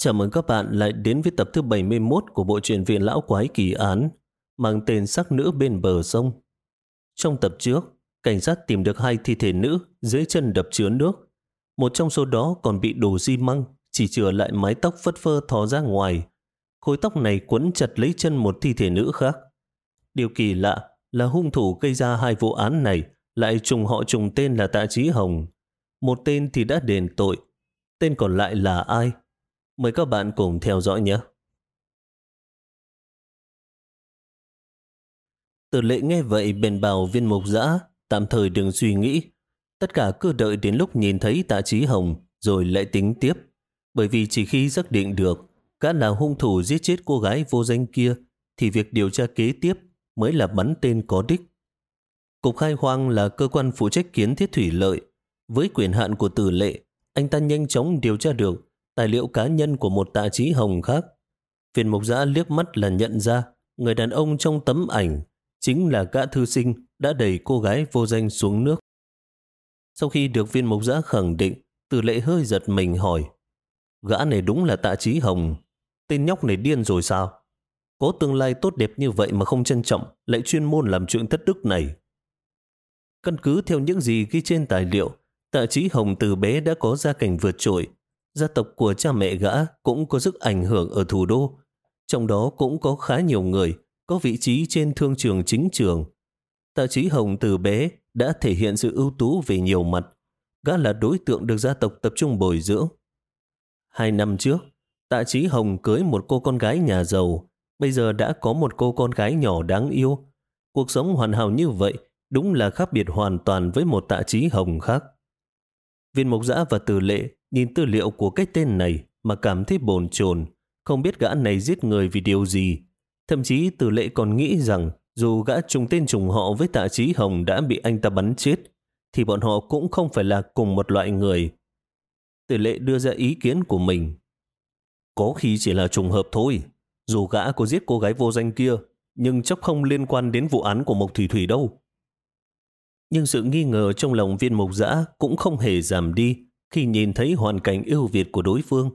Chào mừng các bạn lại đến với tập thứ 71 của bộ truyện viện lão quái kỳ án mang tên sắc nữ bên bờ sông. Trong tập trước, cảnh sát tìm được hai thi thể nữ dưới chân đập chứa nước. Một trong số đó còn bị đổ xi măng, chỉ chừa lại mái tóc phất phơ thò ra ngoài. Khối tóc này quấn chặt lấy chân một thi thể nữ khác. Điều kỳ lạ là hung thủ gây ra hai vụ án này lại trùng họ trùng tên là Tạ Trí Hồng. Một tên thì đã đền tội, tên còn lại là ai? Mời các bạn cùng theo dõi nhé. Tử lệ nghe vậy bèn bảo viên mục giã, tạm thời đừng suy nghĩ. Tất cả cứ đợi đến lúc nhìn thấy tạ trí hồng rồi lại tính tiếp. Bởi vì chỉ khi xác định được gã là hung thủ giết chết cô gái vô danh kia thì việc điều tra kế tiếp mới là bắn tên có đích. Cục khai hoang là cơ quan phụ trách kiến thiết thủy lợi. Với quyền hạn của tử lệ, anh ta nhanh chóng điều tra được tài liệu cá nhân của một tạ trí hồng khác. Viên mục giã liếc mắt là nhận ra người đàn ông trong tấm ảnh chính là gã thư sinh đã đẩy cô gái vô danh xuống nước. Sau khi được viên mục giã khẳng định, từ lệ hơi giật mình hỏi gã này đúng là tạ trí hồng. Tên nhóc này điên rồi sao? Có tương lai tốt đẹp như vậy mà không trân trọng, lại chuyên môn làm chuyện thất đức này. Căn cứ theo những gì ghi trên tài liệu, tạ trí hồng từ bé đã có gia cảnh vượt trội, Gia tộc của cha mẹ gã cũng có sức ảnh hưởng ở thủ đô. Trong đó cũng có khá nhiều người có vị trí trên thương trường chính trường. Tạ Chí Hồng từ bé đã thể hiện sự ưu tú về nhiều mặt. Gã là đối tượng được gia tộc tập trung bồi dưỡng. Hai năm trước, Tạ Chí Hồng cưới một cô con gái nhà giàu. Bây giờ đã có một cô con gái nhỏ đáng yêu. Cuộc sống hoàn hảo như vậy đúng là khác biệt hoàn toàn với một Tạ Chí Hồng khác. Viên Mộc Giã và Từ Lệ nhìn tư liệu của cái tên này mà cảm thấy bồn chồn, không biết gã này giết người vì điều gì. Thậm chí Từ Lệ còn nghĩ rằng dù gã trùng tên trùng họ với tạ trí hồng đã bị anh ta bắn chết, thì bọn họ cũng không phải là cùng một loại người. Từ Lệ đưa ra ý kiến của mình. Có khi chỉ là trùng hợp thôi, dù gã có giết cô gái vô danh kia, nhưng chắc không liên quan đến vụ án của Mộc Thủy Thủy đâu. Nhưng sự nghi ngờ trong lòng viên mục giã cũng không hề giảm đi khi nhìn thấy hoàn cảnh ưu việt của đối phương.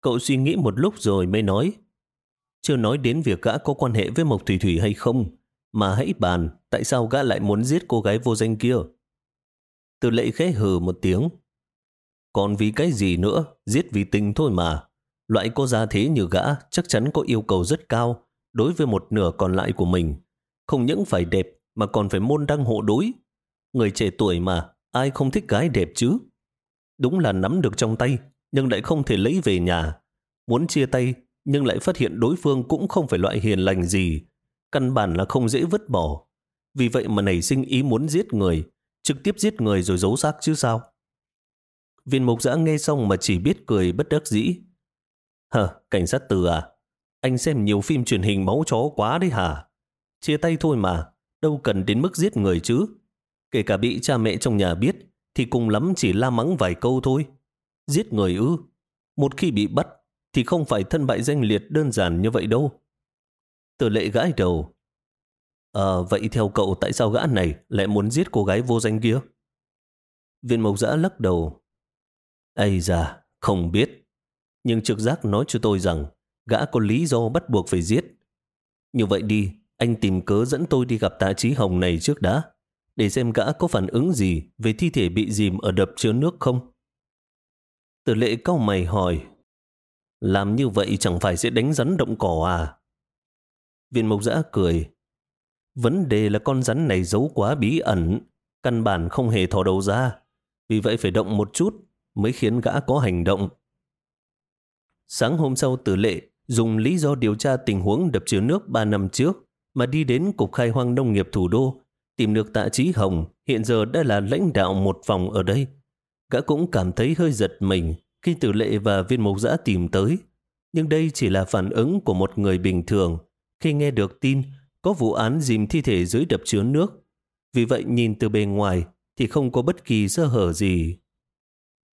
Cậu suy nghĩ một lúc rồi mới nói, chưa nói đến việc gã có quan hệ với Mộc Thủy Thủy hay không, mà hãy bàn tại sao gã lại muốn giết cô gái vô danh kia. Từ lệ khẽ hừ một tiếng. Còn vì cái gì nữa, giết vì tình thôi mà. Loại cô gia thế như gã chắc chắn có yêu cầu rất cao đối với một nửa còn lại của mình. Không những phải đẹp mà còn phải môn đăng hộ đối. Người trẻ tuổi mà, ai không thích gái đẹp chứ? Đúng là nắm được trong tay, nhưng lại không thể lấy về nhà. Muốn chia tay, nhưng lại phát hiện đối phương cũng không phải loại hiền lành gì. Căn bản là không dễ vứt bỏ. Vì vậy mà nảy sinh ý muốn giết người, trực tiếp giết người rồi giấu xác chứ sao. Viên mục giã nghe xong mà chỉ biết cười bất đắc dĩ. Hờ, cảnh sát từ à? Anh xem nhiều phim truyền hình máu chó quá đấy hả? Chia tay thôi mà, đâu cần đến mức giết người chứ. Kể cả bị cha mẹ trong nhà biết, thì cùng lắm chỉ la mắng vài câu thôi. Giết người ư? Một khi bị bắt thì không phải thân bại danh liệt đơn giản như vậy đâu. Tử lệ gãi đầu. Ờ, vậy theo cậu tại sao gã này lại muốn giết cô gái vô danh kia? Viên mộc giã lắc đầu. Ây da, không biết. Nhưng trực giác nói cho tôi rằng gã có lý do bắt buộc phải giết. Như vậy đi, anh tìm cớ dẫn tôi đi gặp tạ trí hồng này trước đã để xem gã có phản ứng gì về thi thể bị dìm ở đập chứa nước không. Tử lệ cau mày hỏi, làm như vậy chẳng phải sẽ đánh rắn động cỏ à? Viên mộc giã cười, vấn đề là con rắn này giấu quá bí ẩn, căn bản không hề thò đầu ra, vì vậy phải động một chút mới khiến gã có hành động. Sáng hôm sau tử lệ dùng lý do điều tra tình huống đập chứa nước 3 năm trước mà đi đến Cục Khai hoang Nông nghiệp Thủ đô tìm được tạ trí hồng, hiện giờ đã là lãnh đạo một phòng ở đây. Gã cũng cảm thấy hơi giật mình khi tử lệ và viên mục giã tìm tới. Nhưng đây chỉ là phản ứng của một người bình thường khi nghe được tin, có vụ án dìm thi thể dưới đập chứa nước. Vì vậy nhìn từ bề ngoài thì không có bất kỳ sơ hở gì.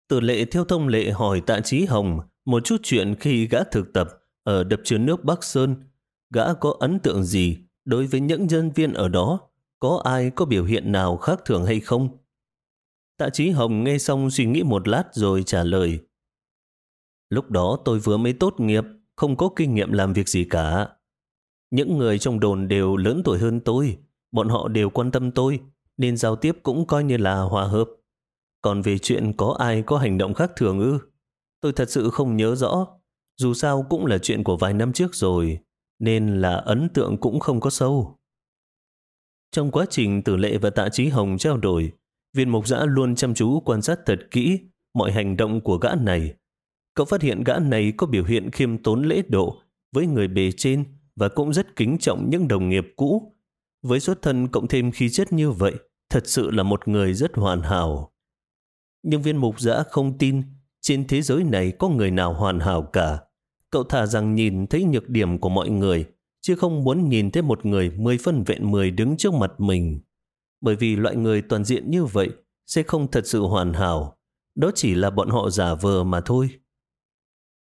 Tử lệ theo thông lệ hỏi tạ trí hồng một chút chuyện khi gã thực tập ở đập chứa nước Bắc Sơn. Gã có ấn tượng gì đối với những nhân viên ở đó có ai có biểu hiện nào khác thường hay không? Tạ Chí Hồng nghe xong suy nghĩ một lát rồi trả lời. Lúc đó tôi vừa mới tốt nghiệp, không có kinh nghiệm làm việc gì cả. Những người trong đồn đều lớn tuổi hơn tôi, bọn họ đều quan tâm tôi, nên giao tiếp cũng coi như là hòa hợp. Còn về chuyện có ai có hành động khác thường ư? Tôi thật sự không nhớ rõ. Dù sao cũng là chuyện của vài năm trước rồi, nên là ấn tượng cũng không có sâu. Trong quá trình tử lệ và tạ trí hồng trao đổi, viên mục giã luôn chăm chú quan sát thật kỹ mọi hành động của gã này. Cậu phát hiện gã này có biểu hiện khiêm tốn lễ độ với người bề trên và cũng rất kính trọng những đồng nghiệp cũ. Với xuất thân cộng thêm khí chất như vậy, thật sự là một người rất hoàn hảo. Nhưng viên mục giã không tin trên thế giới này có người nào hoàn hảo cả. Cậu thà rằng nhìn thấy nhược điểm của mọi người, chứ không muốn nhìn thấy một người mười phân vẹn mười đứng trước mặt mình. Bởi vì loại người toàn diện như vậy sẽ không thật sự hoàn hảo. Đó chỉ là bọn họ giả vờ mà thôi.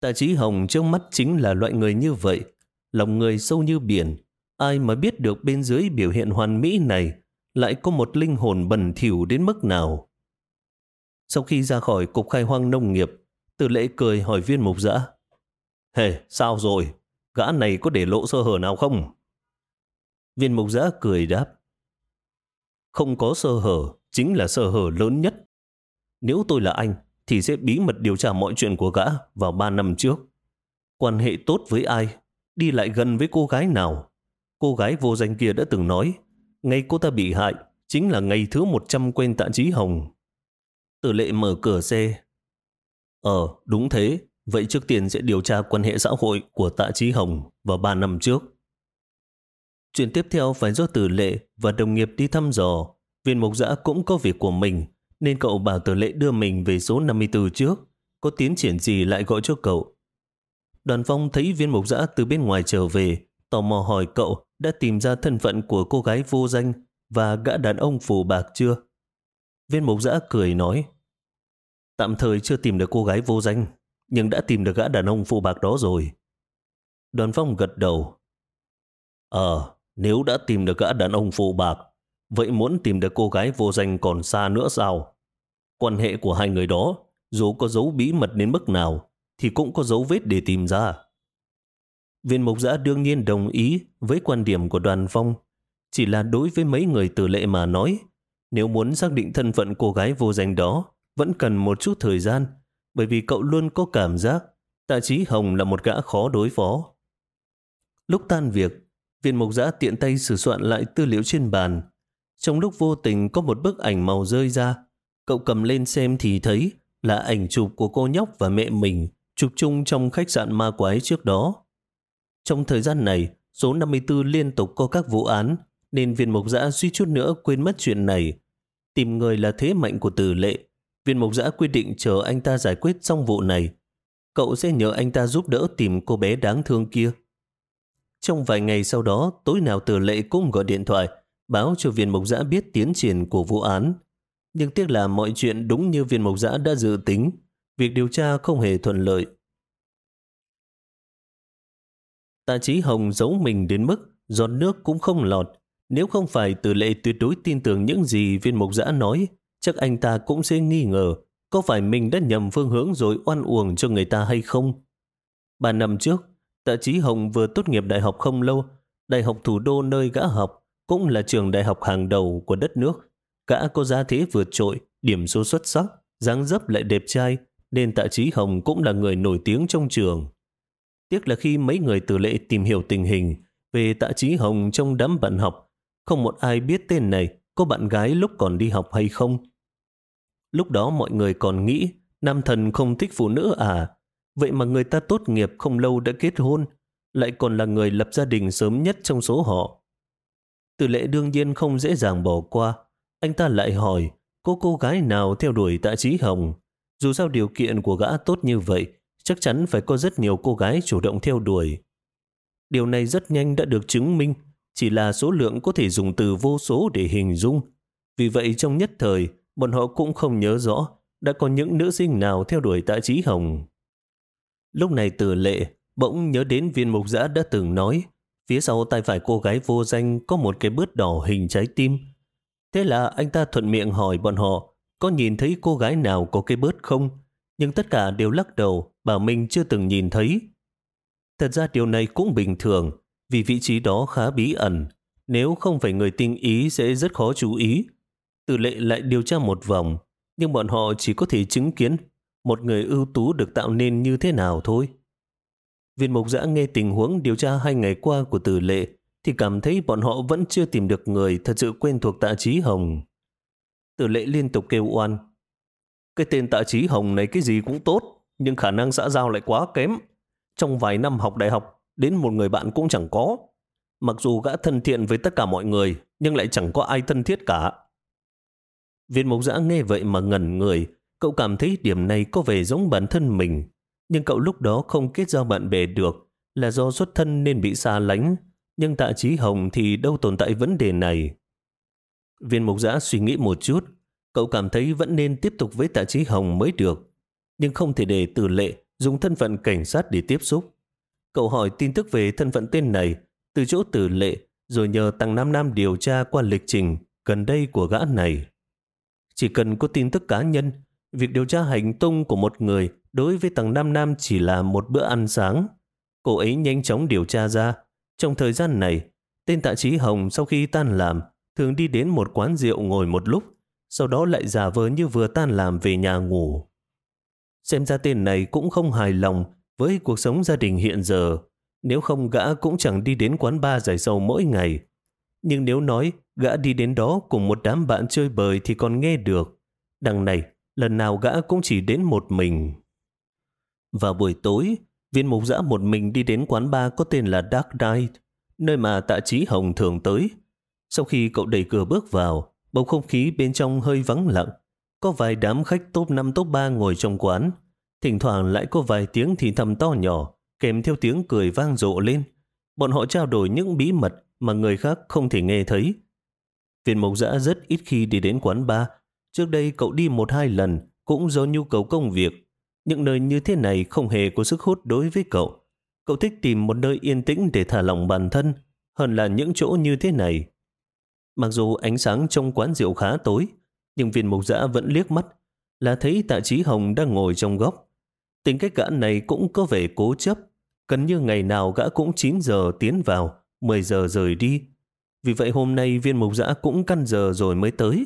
Tạ trí hồng trước mắt chính là loại người như vậy. Lòng người sâu như biển. Ai mà biết được bên dưới biểu hiện hoàn mỹ này lại có một linh hồn bẩn thỉu đến mức nào. Sau khi ra khỏi cục khai hoang nông nghiệp, Từ lễ cười hỏi viên mục dã, Hề, sao rồi? Gã này có để lộ sơ hở nào không? Viên mục giã cười đáp. Không có sơ hở, chính là sơ hở lớn nhất. Nếu tôi là anh, thì sẽ bí mật điều tra mọi chuyện của gã vào ba năm trước. Quan hệ tốt với ai? Đi lại gần với cô gái nào? Cô gái vô danh kia đã từng nói, ngay cô ta bị hại, chính là ngày thứ 100 quen tạ trí hồng. Tử lệ mở cửa xe. Ờ, đúng thế. Vậy trước tiên sẽ điều tra quan hệ xã hội của tạ trí hồng vào 3 năm trước. Chuyện tiếp theo phải do tử lệ và đồng nghiệp đi thăm dò. Viên mục giã cũng có việc của mình, nên cậu bảo tử lệ đưa mình về số 54 trước. Có tiến triển gì lại gọi cho cậu. Đoàn phong thấy viên mục giã từ bên ngoài trở về, tò mò hỏi cậu đã tìm ra thân phận của cô gái vô danh và gã đàn ông phù bạc chưa. Viên mục giã cười nói, tạm thời chưa tìm được cô gái vô danh, nhưng đã tìm được gã đàn ông phụ bạc đó rồi. Đoàn phong gật đầu. Ờ, nếu đã tìm được gã đàn ông phụ bạc, vậy muốn tìm được cô gái vô danh còn xa nữa sao? Quan hệ của hai người đó, dù có dấu bí mật đến mức nào, thì cũng có dấu vết để tìm ra. Viên mục giã đương nhiên đồng ý với quan điểm của đoàn phong, chỉ là đối với mấy người tử lệ mà nói, nếu muốn xác định thân phận cô gái vô danh đó, vẫn cần một chút thời gian, bởi vì cậu luôn có cảm giác Tạ Chí Hồng là một gã khó đối phó. Lúc tan việc, viên mục giã tiện tay sửa soạn lại tư liệu trên bàn. Trong lúc vô tình có một bức ảnh màu rơi ra, cậu cầm lên xem thì thấy là ảnh chụp của cô nhóc và mẹ mình chụp chung trong khách sạn ma quái trước đó. Trong thời gian này, số 54 liên tục có các vụ án, nên viên mục giã suy chút nữa quên mất chuyện này. Tìm người là thế mạnh của tử lệ. Viên mục giã quyết định chờ anh ta giải quyết xong vụ này. Cậu sẽ nhờ anh ta giúp đỡ tìm cô bé đáng thương kia. Trong vài ngày sau đó, tối nào tử lệ cũng gọi điện thoại, báo cho viên mục giã biết tiến triển của vụ án. Nhưng tiếc là mọi chuyện đúng như viên mục giã đã dự tính. Việc điều tra không hề thuận lợi. Tạ Chí Hồng giấu mình đến mức giọt nước cũng không lọt. Nếu không phải từ lệ tuyệt đối tin tưởng những gì viên mục giã nói, chắc anh ta cũng sẽ nghi ngờ có phải mình đã nhầm phương hướng rồi oan uổng cho người ta hay không. Ba năm trước, Tạ Chí Hồng vừa tốt nghiệp đại học không lâu, đại học thủ đô nơi gã học cũng là trường đại học hàng đầu của đất nước. Gã có giá thế vượt trội, điểm số xuất sắc, dáng dấp lại đẹp trai, nên Tạ Chí Hồng cũng là người nổi tiếng trong trường. Tiếc là khi mấy người từ lệ tìm hiểu tình hình về tạ trí hồng trong đám bạn học, không một ai biết tên này có bạn gái lúc còn đi học hay không. Lúc đó mọi người còn nghĩ nam thần không thích phụ nữ à, vậy mà người ta tốt nghiệp không lâu đã kết hôn, lại còn là người lập gia đình sớm nhất trong số họ. Từ lệ đương nhiên không dễ dàng bỏ qua, anh ta lại hỏi có cô gái nào theo đuổi tạ trí hồng. Dù sao điều kiện của gã tốt như vậy, chắc chắn phải có rất nhiều cô gái chủ động theo đuổi. Điều này rất nhanh đã được chứng minh, chỉ là số lượng có thể dùng từ vô số để hình dung. Vì vậy trong nhất thời, bọn họ cũng không nhớ rõ đã có những nữ sinh nào theo đuổi tạ trí hồng. Lúc này từ lệ bỗng nhớ đến viên mục giã đã từng nói phía sau tay phải cô gái vô danh có một cái bướt đỏ hình trái tim. Thế là anh ta thuận miệng hỏi bọn họ có nhìn thấy cô gái nào có cái bớt không? nhưng tất cả đều lắc đầu, bảo mình chưa từng nhìn thấy. Thật ra điều này cũng bình thường, vì vị trí đó khá bí ẩn. Nếu không phải người tinh ý sẽ rất khó chú ý. Tử lệ lại điều tra một vòng, nhưng bọn họ chỉ có thể chứng kiến một người ưu tú được tạo nên như thế nào thôi. Viên mục giã nghe tình huống điều tra hai ngày qua của tử lệ thì cảm thấy bọn họ vẫn chưa tìm được người thật sự quen thuộc tạ trí hồng. Tử lệ liên tục kêu oan. Cái tên tạ trí hồng này cái gì cũng tốt, nhưng khả năng xã giao lại quá kém. Trong vài năm học đại học, đến một người bạn cũng chẳng có. Mặc dù gã thân thiện với tất cả mọi người, nhưng lại chẳng có ai thân thiết cả. Viên mục giã nghe vậy mà ngẩn người, cậu cảm thấy điểm này có vẻ giống bản thân mình. Nhưng cậu lúc đó không kết giao bạn bè được, là do xuất thân nên bị xa lánh. Nhưng tạ trí hồng thì đâu tồn tại vấn đề này. Viên mục giã suy nghĩ một chút, cậu cảm thấy vẫn nên tiếp tục với tạ trí hồng mới được. Nhưng không thể để Tử lệ dùng thân phận cảnh sát để tiếp xúc. Cậu hỏi tin tức về thân phận tên này từ chỗ tử lệ rồi nhờ Tăng Nam Nam điều tra qua lịch trình gần đây của gã này. Chỉ cần có tin tức cá nhân, việc điều tra hành tung của một người đối với tầng Nam Nam chỉ là một bữa ăn sáng. Cô ấy nhanh chóng điều tra ra. Trong thời gian này, tên tạ trí Hồng sau khi tan làm thường đi đến một quán rượu ngồi một lúc, sau đó lại giả vờ như vừa tan làm về nhà ngủ. Xem ra tên này cũng không hài lòng với cuộc sống gia đình hiện giờ. Nếu không gã cũng chẳng đi đến quán bar giải sầu mỗi ngày. Nhưng nếu nói gã đi đến đó cùng một đám bạn chơi bời thì còn nghe được. Đằng này, lần nào gã cũng chỉ đến một mình. Vào buổi tối, viên mục giã một mình đi đến quán bar có tên là Dark Knight, nơi mà tạ trí hồng thường tới. Sau khi cậu đẩy cửa bước vào, bầu không khí bên trong hơi vắng lặng. Có vài đám khách top 5 top 3 ngồi trong quán. Thỉnh thoảng lại có vài tiếng thì thầm to nhỏ, kèm theo tiếng cười vang rộ lên. Bọn họ trao đổi những bí mật mà người khác không thể nghe thấy. Viên mộc dã rất ít khi đi đến quán bar. Trước đây cậu đi một hai lần, cũng do nhu cầu công việc. Những nơi như thế này không hề có sức hút đối với cậu. Cậu thích tìm một nơi yên tĩnh để thả lỏng bản thân, hơn là những chỗ như thế này. Mặc dù ánh sáng trong quán rượu khá tối, nhưng viên mục giã vẫn liếc mắt là thấy tạ trí hồng đang ngồi trong góc. Tính cách gã này cũng có vẻ cố chấp, gần như ngày nào gã cũng 9 giờ tiến vào, 10 giờ rời đi. Vì vậy hôm nay viên mục giã cũng căn giờ rồi mới tới.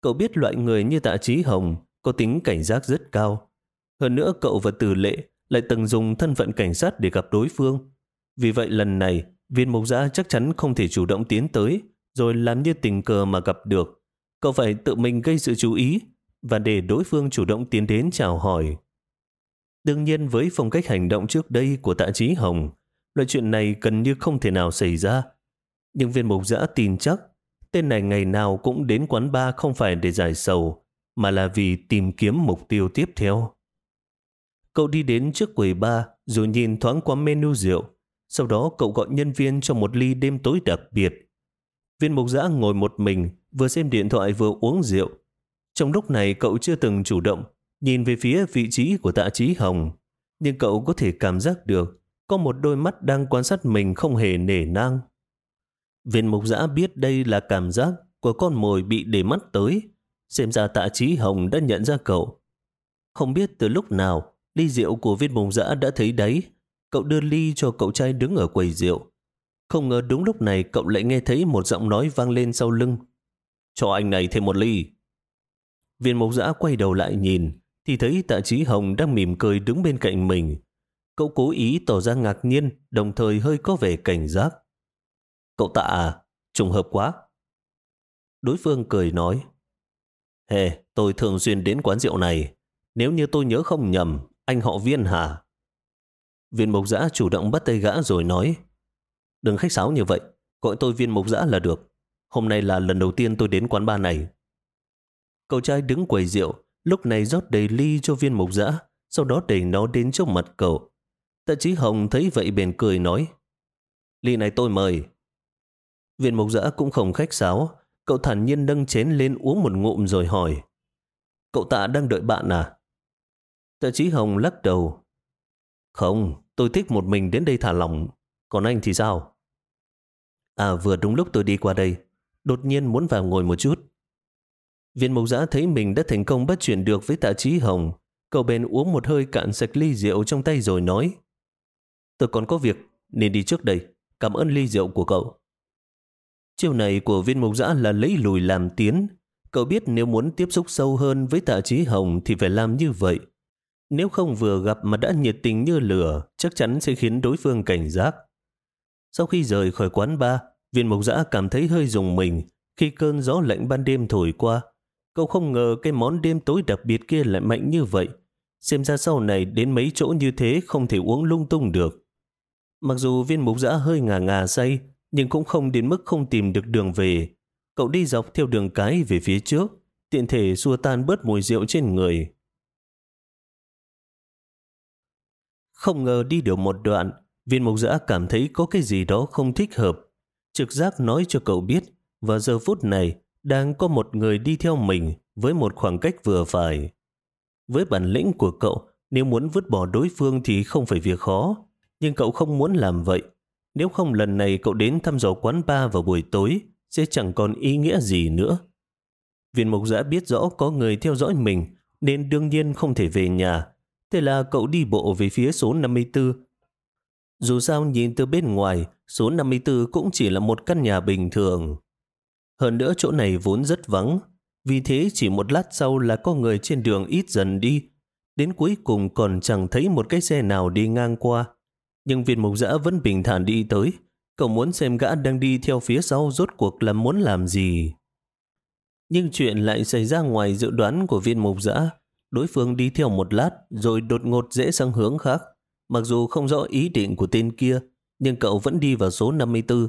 Cậu biết loại người như tạ trí hồng có tính cảnh giác rất cao. Hơn nữa cậu và tử lệ lại từng dùng thân phận cảnh sát để gặp đối phương. Vì vậy lần này viên mục giã chắc chắn không thể chủ động tiến tới rồi làm như tình cờ mà gặp được. Cậu phải tự mình gây sự chú ý và để đối phương chủ động tiến đến chào hỏi. Đương nhiên với phong cách hành động trước đây của tạ trí hồng, loại chuyện này gần như không thể nào xảy ra. Nhưng viên mục giã tin chắc tên này ngày nào cũng đến quán bar không phải để giải sầu, mà là vì tìm kiếm mục tiêu tiếp theo. Cậu đi đến trước quầy bar rồi nhìn thoáng qua menu rượu. Sau đó cậu gọi nhân viên cho một ly đêm tối đặc biệt. Viên mục giã ngồi một mình, vừa xem điện thoại vừa uống rượu. Trong lúc này cậu chưa từng chủ động nhìn về phía vị trí của tạ trí hồng. Nhưng cậu có thể cảm giác được có một đôi mắt đang quan sát mình không hề nể nang. Viên mục giã biết đây là cảm giác của con mồi bị để mắt tới. Xem ra tạ trí hồng đã nhận ra cậu. Không biết từ lúc nào, ly rượu của viên mục giã đã thấy đấy. Cậu đưa ly cho cậu trai đứng ở quầy rượu. Không ngờ đúng lúc này cậu lại nghe thấy một giọng nói vang lên sau lưng. Cho anh này thêm một ly. Viên mục giã quay đầu lại nhìn, thì thấy tạ trí hồng đang mỉm cười đứng bên cạnh mình. Cậu cố ý tỏ ra ngạc nhiên, đồng thời hơi có vẻ cảnh giác. Cậu tạ à, trùng hợp quá. Đối phương cười nói, Hề, hey, tôi thường xuyên đến quán rượu này. Nếu như tôi nhớ không nhầm, anh họ viên hả? Viên Mộc giã chủ động bắt tay gã rồi nói, Đừng khách sáo như vậy, gọi tôi viên Mộc giã là được. Hôm nay là lần đầu tiên tôi đến quán bar này. Cậu trai đứng quầy rượu, lúc này rót đầy ly cho viên Mộc giã, sau đó đẩy nó đến trước mặt cậu. Tạ Chí hồng thấy vậy bền cười nói, ly này tôi mời. Viên mục giã cũng không khách sáo, cậu thản nhiên nâng chén lên uống một ngụm rồi hỏi, cậu tạ đang đợi bạn à? Tạ Chí hồng lắc đầu, không, tôi thích một mình đến đây thả lỏng, còn anh thì sao? À vừa đúng lúc tôi đi qua đây, đột nhiên muốn vào ngồi một chút. Viên mộc giã thấy mình đã thành công bắt chuyện được với tạ trí hồng. Cậu bèn uống một hơi cạn sạch ly rượu trong tay rồi nói Tôi còn có việc, nên đi trước đây. Cảm ơn ly rượu của cậu. Chiều này của viên mục giã là lấy lùi làm tiến. Cậu biết nếu muốn tiếp xúc sâu hơn với tạ trí hồng thì phải làm như vậy. Nếu không vừa gặp mà đã nhiệt tình như lửa, chắc chắn sẽ khiến đối phương cảnh giác. Sau khi rời khỏi quán bar, viên mục giã cảm thấy hơi rùng mình khi cơn gió lạnh ban đêm thổi qua. Cậu không ngờ cái món đêm tối đặc biệt kia lại mạnh như vậy. Xem ra sau này đến mấy chỗ như thế không thể uống lung tung được. Mặc dù viên mục giã hơi ngà ngà say, nhưng cũng không đến mức không tìm được đường về. Cậu đi dọc theo đường cái về phía trước, tiện thể xua tan bớt mùi rượu trên người. Không ngờ đi được một đoạn, viên mục giã cảm thấy có cái gì đó không thích hợp. Trực giác nói cho cậu biết, vào giờ phút này đang có một người đi theo mình với một khoảng cách vừa phải. Với bản lĩnh của cậu, nếu muốn vứt bỏ đối phương thì không phải việc khó, nhưng cậu không muốn làm vậy. Nếu không lần này cậu đến thăm dò quán bar vào buổi tối sẽ chẳng còn ý nghĩa gì nữa. Viên mục giã biết rõ có người theo dõi mình nên đương nhiên không thể về nhà. Thế là cậu đi bộ về phía số 54. Dù sao nhìn từ bên ngoài, số 54 cũng chỉ là một căn nhà bình thường. Hơn nữa chỗ này vốn rất vắng, vì thế chỉ một lát sau là có người trên đường ít dần đi. Đến cuối cùng còn chẳng thấy một cái xe nào đi ngang qua. Nhưng viên mục giã vẫn bình thản đi tới. Cậu muốn xem gã đang đi theo phía sau rốt cuộc là muốn làm gì. Nhưng chuyện lại xảy ra ngoài dự đoán của viên mục giã. Đối phương đi theo một lát rồi đột ngột dễ sang hướng khác. Mặc dù không rõ ý định của tên kia, nhưng cậu vẫn đi vào số 54.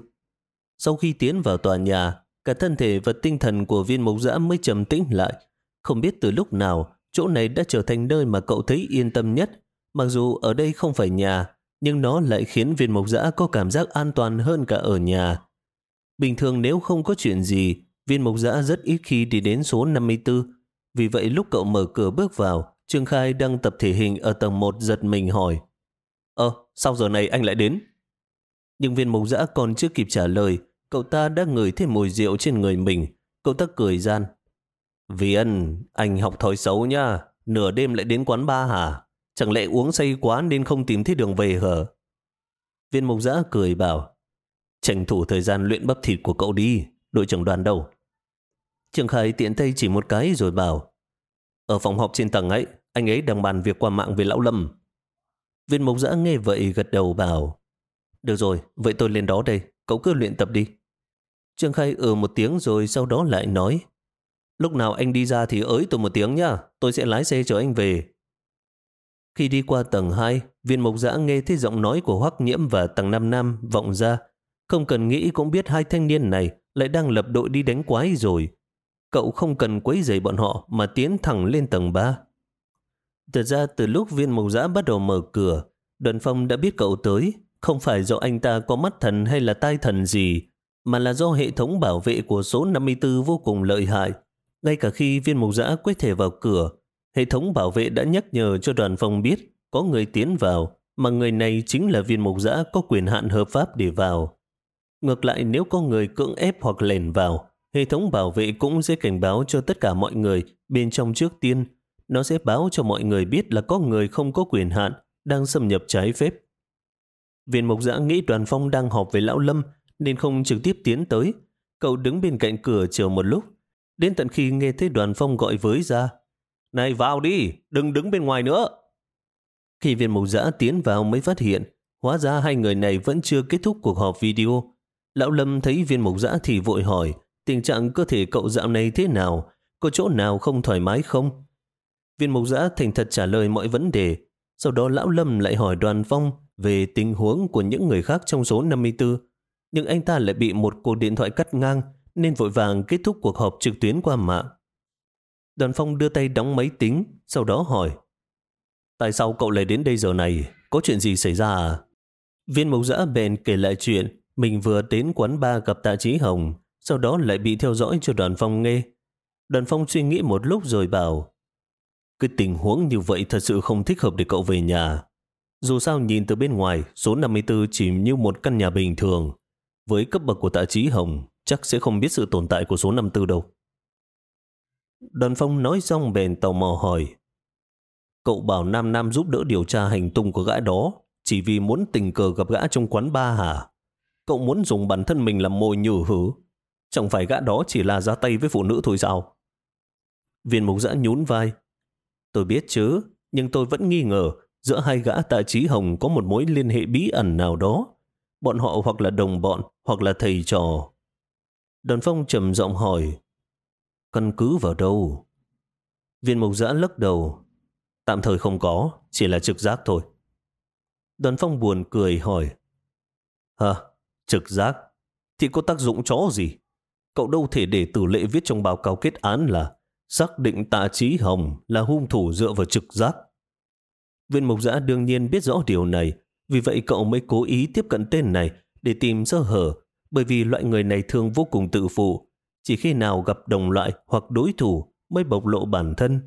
Sau khi tiến vào tòa nhà, cả thân thể và tinh thần của viên mục giã mới trầm tĩnh lại. Không biết từ lúc nào, chỗ này đã trở thành nơi mà cậu thấy yên tâm nhất. Mặc dù ở đây không phải nhà, nhưng nó lại khiến viên mộc giã có cảm giác an toàn hơn cả ở nhà. Bình thường nếu không có chuyện gì, viên mộc giã rất ít khi đi đến số 54. Vì vậy lúc cậu mở cửa bước vào, Trương Khai đang tập thể hình ở tầng 1 giật mình hỏi. Ờ, sao giờ này anh lại đến? Nhưng viên mộc giã còn chưa kịp trả lời, cậu ta đã ngửi thêm mùi rượu trên người mình. Cậu ta cười gian. Viên, anh học thói xấu nha, nửa đêm lại đến quán ba hả? Chẳng lẽ uống say quá nên không tìm thấy đường về hở? Viên mục giã cười bảo, tranh thủ thời gian luyện bắp thịt của cậu đi, đội trưởng đoàn đâu? Trường Khải tiện tay chỉ một cái rồi bảo, ở phòng họp trên tầng ấy, anh ấy đang bàn việc qua mạng về lão Lâm. Viên mục giã nghe vậy gật đầu bảo, được rồi, vậy tôi lên đó đây, cậu cứ luyện tập đi. Trương Khai ừ một tiếng rồi sau đó lại nói, lúc nào anh đi ra thì ới tôi một tiếng nhá, tôi sẽ lái xe chở anh về. Khi đi qua tầng 2, viên mục giã nghe thấy giọng nói của Hoắc Nhiễm và tầng 5 Nam vọng ra. Không cần nghĩ cũng biết hai thanh niên này lại đang lập đội đi đánh quái rồi. Cậu không cần quấy rầy bọn họ mà tiến thẳng lên tầng 3. Thật ra từ lúc viên mục giã bắt đầu mở cửa, đoàn phong đã biết cậu tới. Không phải do anh ta có mắt thần hay là tai thần gì, mà là do hệ thống bảo vệ của số 54 vô cùng lợi hại. Ngay cả khi viên mục giã quét thẻ vào cửa, Hệ thống bảo vệ đã nhắc nhở cho đoàn phòng biết có người tiến vào, mà người này chính là viên mục giã có quyền hạn hợp pháp để vào. Ngược lại nếu có người cưỡng ép hoặc lèn vào, hệ thống bảo vệ cũng sẽ cảnh báo cho tất cả mọi người bên trong trước tiên. Nó sẽ báo cho mọi người biết là có người không có quyền hạn đang xâm nhập trái phép. Viên mục giã nghĩ đoàn phong đang họp với lão Lâm nên không trực tiếp tiến tới. Cậu đứng bên cạnh cửa chờ một lúc. Đến tận khi nghe thấy đoàn phong gọi với ra, này vào đi, đừng đứng bên ngoài nữa. Khi viên mục giã tiến vào mới phát hiện, hóa ra hai người này vẫn chưa kết thúc cuộc họp video. Lão Lâm thấy viên mục giã thì vội hỏi, tình trạng cơ thể cậu dạo này thế nào? Có chỗ nào không thoải mái không? Viên mục giã thành thật trả lời mọi vấn đề. Sau đó Lão Lâm lại hỏi đoàn phong về tình huống của những người khác trong số 54. Nhưng anh ta lại bị một cuộc điện thoại cắt ngang nên vội vàng kết thúc cuộc họp trực tuyến qua mạng. Đoàn phong đưa tay đóng máy tính, sau đó hỏi. Tại sao cậu lại đến đây giờ này? Có chuyện gì xảy ra à? Viên mộc giã bèn kể lại chuyện mình vừa đến quán bar gặp tạ trí hồng, sau đó lại bị theo dõi cho đoàn phong nghe. Đoàn phong suy nghĩ một lúc rồi bảo Cái tình huống như vậy thật sự không thích hợp để cậu về nhà. Dù sao nhìn từ bên ngoài, số 54 chỉ như một căn nhà bình thường. Với cấp bậc của tạ trí hồng, chắc sẽ không biết sự tồn tại của số 54 đâu. Đoàn phong nói xong bèn tò mò hỏi. Cậu bảo Nam Nam giúp đỡ điều tra hành tung của gã đó chỉ vì muốn tình cờ gặp gã trong quán ba hả? Cậu muốn dùng bản thân mình làm mồi nhử hử? Chẳng phải gã đó chỉ là ra tay với phụ nữ thôi sao? Viên mục giã nhún vai. Tôi biết chứ, nhưng tôi vẫn nghi ngờ giữa hai gã tạ trí hồng có một mối liên hệ bí ẩn nào đó. Bọn họ hoặc là đồng bọn, hoặc là thầy trò. Đoàn phong trầm giọng hỏi, căn cứ vào đâu? Viên mục giã lắc đầu, tạm thời không có, chỉ là trực giác thôi. Đoàn phong buồn cười hỏi, Hả, trực giác? Thì có tác dụng chó gì? Cậu đâu thể để tử lệ viết trong báo cáo kết án là xác định tạ trí hồng là hung thủ dựa vào trực giác. Viên mục giã đương nhiên biết rõ điều này, vì vậy cậu mới cố ý tiếp cận tên này để tìm sơ hở, bởi vì loại người này thường vô cùng tự phụ, chỉ khi nào gặp đồng loại hoặc đối thủ mới bộc lộ bản thân.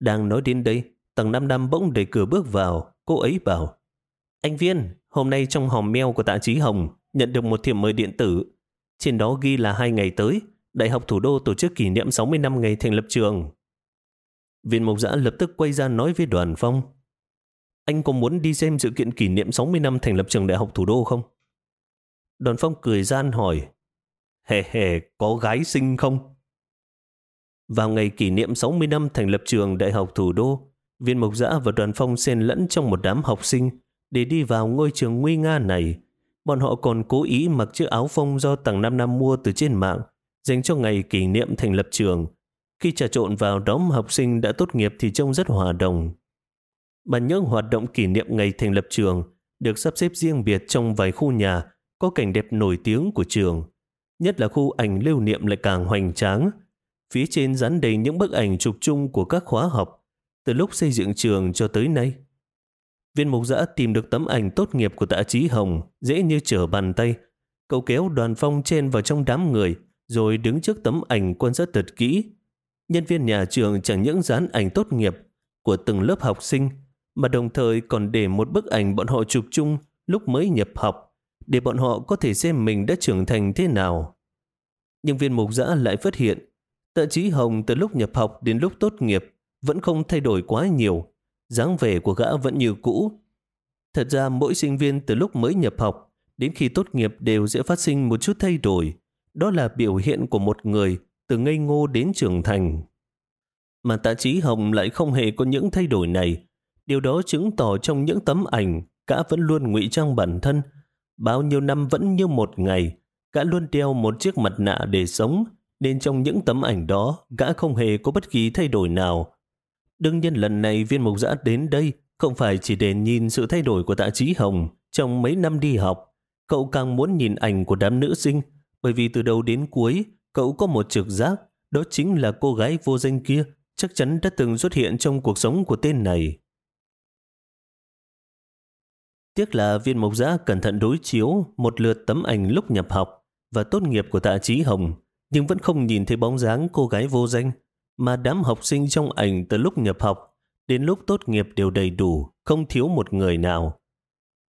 Đang nói đến đây, tầng năm năm bỗng đẩy cửa bước vào, cô ấy bảo Anh Viên, hôm nay trong hòm mail của tạ trí hồng nhận được một thiệp mời điện tử. Trên đó ghi là hai ngày tới, Đại học Thủ đô tổ chức kỷ niệm 60 năm ngày thành lập trường. Viên Mộc Giã lập tức quay ra nói với đoàn phong. Anh có muốn đi xem sự kiện kỷ niệm 60 năm thành lập trường Đại học Thủ đô không? Đoàn phong cười gian hỏi. Hề hề, có gái sinh không? Vào ngày kỷ niệm 60 năm thành lập trường Đại học Thủ đô, Viên Mộc Giã và đoàn phong xen lẫn trong một đám học sinh để đi vào ngôi trường nguy nga này. Bọn họ còn cố ý mặc chiếc áo phông do tầng 5 năm mua từ trên mạng dành cho ngày kỷ niệm thành lập trường. Khi trà trộn vào đám học sinh đã tốt nghiệp thì trông rất hòa đồng. Bản những hoạt động kỷ niệm ngày thành lập trường được sắp xếp riêng biệt trong vài khu nhà có cảnh đẹp nổi tiếng của trường. Nhất là khu ảnh lưu niệm lại càng hoành tráng. Phía trên dán đầy những bức ảnh chụp chung của các khóa học từ lúc xây dựng trường cho tới nay. Viên mục giã tìm được tấm ảnh tốt nghiệp của tạ trí hồng dễ như trở bàn tay. Cậu kéo đoàn phong trên vào trong đám người rồi đứng trước tấm ảnh quan sát thật kỹ. Nhân viên nhà trường chẳng những dán ảnh tốt nghiệp của từng lớp học sinh, mà đồng thời còn để một bức ảnh bọn họ chụp chung lúc mới nhập học, để bọn họ có thể xem mình đã trưởng thành thế nào. Nhưng viên mục giã lại phát hiện, tạ trí hồng từ lúc nhập học đến lúc tốt nghiệp vẫn không thay đổi quá nhiều, dáng vẻ của gã vẫn như cũ. Thật ra mỗi sinh viên từ lúc mới nhập học đến khi tốt nghiệp đều sẽ phát sinh một chút thay đổi. Đó là biểu hiện của một người từ ngây ngô đến trưởng thành. Mà tạ trí hồng lại không hề có những thay đổi này. Điều đó chứng tỏ trong những tấm ảnh, gã vẫn luôn ngụy trang bản thân. Bao nhiêu năm vẫn như một ngày, gã luôn đeo một chiếc mặt nạ để sống, nên trong những tấm ảnh đó, gã không hề có bất kỳ thay đổi nào. Đương nhiên lần này viên mục giã đến đây không phải chỉ để nhìn sự thay đổi của tạ trí hồng trong mấy năm đi học. Cậu càng muốn nhìn ảnh của đám nữ sinh bởi vì từ đầu đến cuối, cậu có một trực giác, đó chính là cô gái vô danh kia, chắc chắn đã từng xuất hiện trong cuộc sống của tên này. Tiếc là viên mộc giã cẩn thận đối chiếu một lượt tấm ảnh lúc nhập học và tốt nghiệp của tạ trí hồng, nhưng vẫn không nhìn thấy bóng dáng cô gái vô danh, mà đám học sinh trong ảnh từ lúc nhập học đến lúc tốt nghiệp đều đầy đủ, không thiếu một người nào.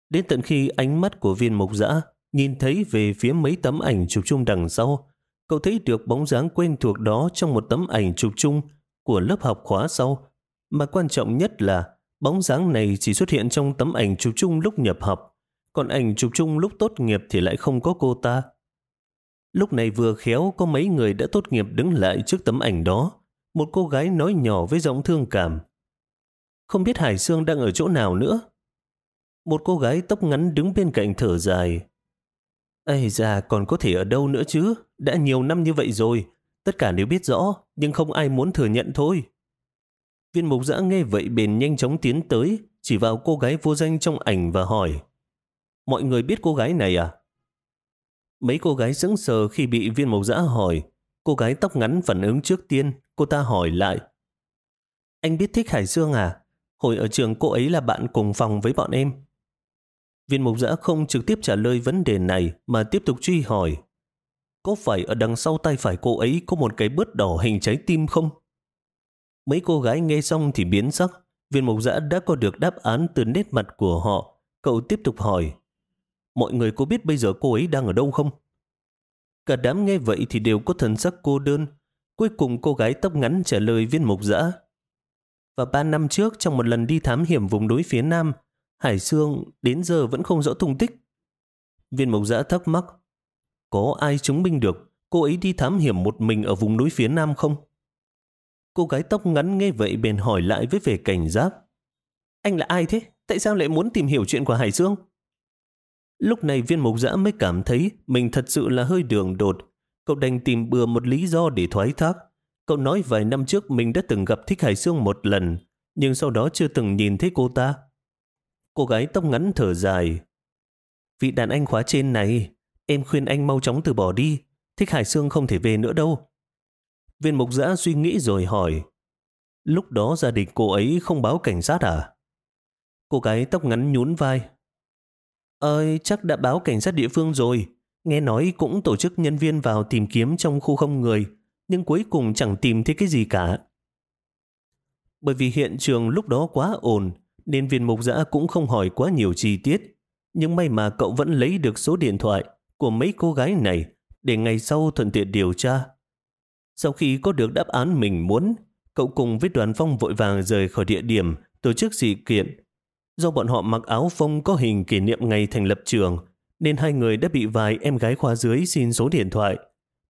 Đến tận khi ánh mắt của viên mộc giã Nhìn thấy về phía mấy tấm ảnh chụp chung đằng sau, cậu thấy được bóng dáng quen thuộc đó trong một tấm ảnh chụp chung của lớp học khóa sau. Mà quan trọng nhất là bóng dáng này chỉ xuất hiện trong tấm ảnh chụp chung lúc nhập học, còn ảnh chụp chung lúc tốt nghiệp thì lại không có cô ta. Lúc này vừa khéo có mấy người đã tốt nghiệp đứng lại trước tấm ảnh đó. Một cô gái nói nhỏ với giọng thương cảm. Không biết Hải Sương đang ở chỗ nào nữa. Một cô gái tóc ngắn đứng bên cạnh thở dài. Ây da, còn có thể ở đâu nữa chứ? Đã nhiều năm như vậy rồi. Tất cả đều biết rõ, nhưng không ai muốn thừa nhận thôi. Viên mục giã nghe vậy bền nhanh chóng tiến tới, chỉ vào cô gái vô danh trong ảnh và hỏi. Mọi người biết cô gái này à? Mấy cô gái sững sờ khi bị viên mộc Dã hỏi. Cô gái tóc ngắn phản ứng trước tiên, cô ta hỏi lại. Anh biết thích Hải Dương à? Hồi ở trường cô ấy là bạn cùng phòng với bọn em. Viên mục Dã không trực tiếp trả lời vấn đề này mà tiếp tục truy hỏi. Có phải ở đằng sau tay phải cô ấy có một cái bớt đỏ hình trái tim không? Mấy cô gái nghe xong thì biến sắc. Viên mục giã đã có được đáp án từ nét mặt của họ. Cậu tiếp tục hỏi. Mọi người có biết bây giờ cô ấy đang ở đâu không? Cả đám nghe vậy thì đều có thần sắc cô đơn. Cuối cùng cô gái tóc ngắn trả lời viên mục giã. Và ba năm trước trong một lần đi thám hiểm vùng núi phía Nam, Hải Sương đến giờ vẫn không rõ tung tích. Viên mộc giã thắc mắc, có ai chứng minh được cô ấy đi thám hiểm một mình ở vùng núi phía Nam không? Cô gái tóc ngắn nghe vậy bèn hỏi lại với vẻ cảnh giác. Anh là ai thế? Tại sao lại muốn tìm hiểu chuyện của Hải Dương? Lúc này viên mục giã mới cảm thấy mình thật sự là hơi đường đột. Cậu đành tìm bừa một lý do để thoái thác. Cậu nói vài năm trước mình đã từng gặp Thích Hải Dương một lần, nhưng sau đó chưa từng nhìn thấy cô ta. Cô gái tóc ngắn thở dài. Vị đàn anh khóa trên này, em khuyên anh mau chóng từ bỏ đi. Thích Hải Dương không thể về nữa đâu. Viên mục giã suy nghĩ rồi hỏi. Lúc đó gia đình cô ấy không báo cảnh sát à? Cô gái tóc ngắn nhún vai. Ơi, chắc đã báo cảnh sát địa phương rồi. Nghe nói cũng tổ chức nhân viên vào tìm kiếm trong khu không người, nhưng cuối cùng chẳng tìm thấy cái gì cả. Bởi vì hiện trường lúc đó quá ồn, nên viên mục giã cũng không hỏi quá nhiều chi tiết. Nhưng may mà cậu vẫn lấy được số điện thoại của mấy cô gái này để ngày sau thuận tiện điều tra. Sau khi có được đáp án mình muốn, cậu cùng với đoàn phong vội vàng rời khỏi địa điểm tổ chức sự kiện. Do bọn họ mặc áo phong có hình kỷ niệm ngày thành lập trường, nên hai người đã bị vài em gái khóa dưới xin số điện thoại.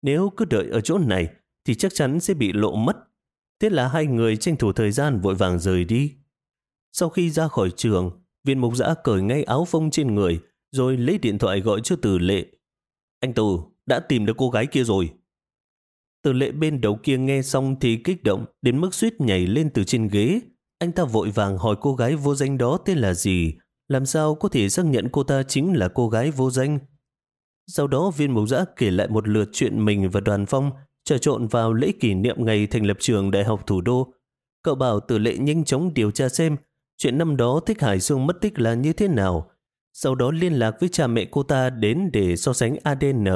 Nếu cứ đợi ở chỗ này, thì chắc chắn sẽ bị lộ mất. Thế là hai người tranh thủ thời gian vội vàng rời đi. Sau khi ra khỏi trường, viên mục giã cởi ngay áo phông trên người, rồi lấy điện thoại gọi cho từ lệ. Anh Từ, đã tìm được cô gái kia rồi. Từ lệ bên đầu kia nghe xong thì kích động đến mức suýt nhảy lên từ trên ghế. Anh ta vội vàng hỏi cô gái vô danh đó tên là gì, làm sao có thể xác nhận cô ta chính là cô gái vô danh. Sau đó viên mục giã kể lại một lượt chuyện mình và đoàn phong trà trộn vào lễ kỷ niệm ngày thành lập trường Đại học Thủ đô. Cậu bảo tử lệ nhanh chóng điều tra xem chuyện năm đó Thích Hải Dương mất tích là như thế nào. Sau đó liên lạc với cha mẹ cô ta đến để so sánh ADN.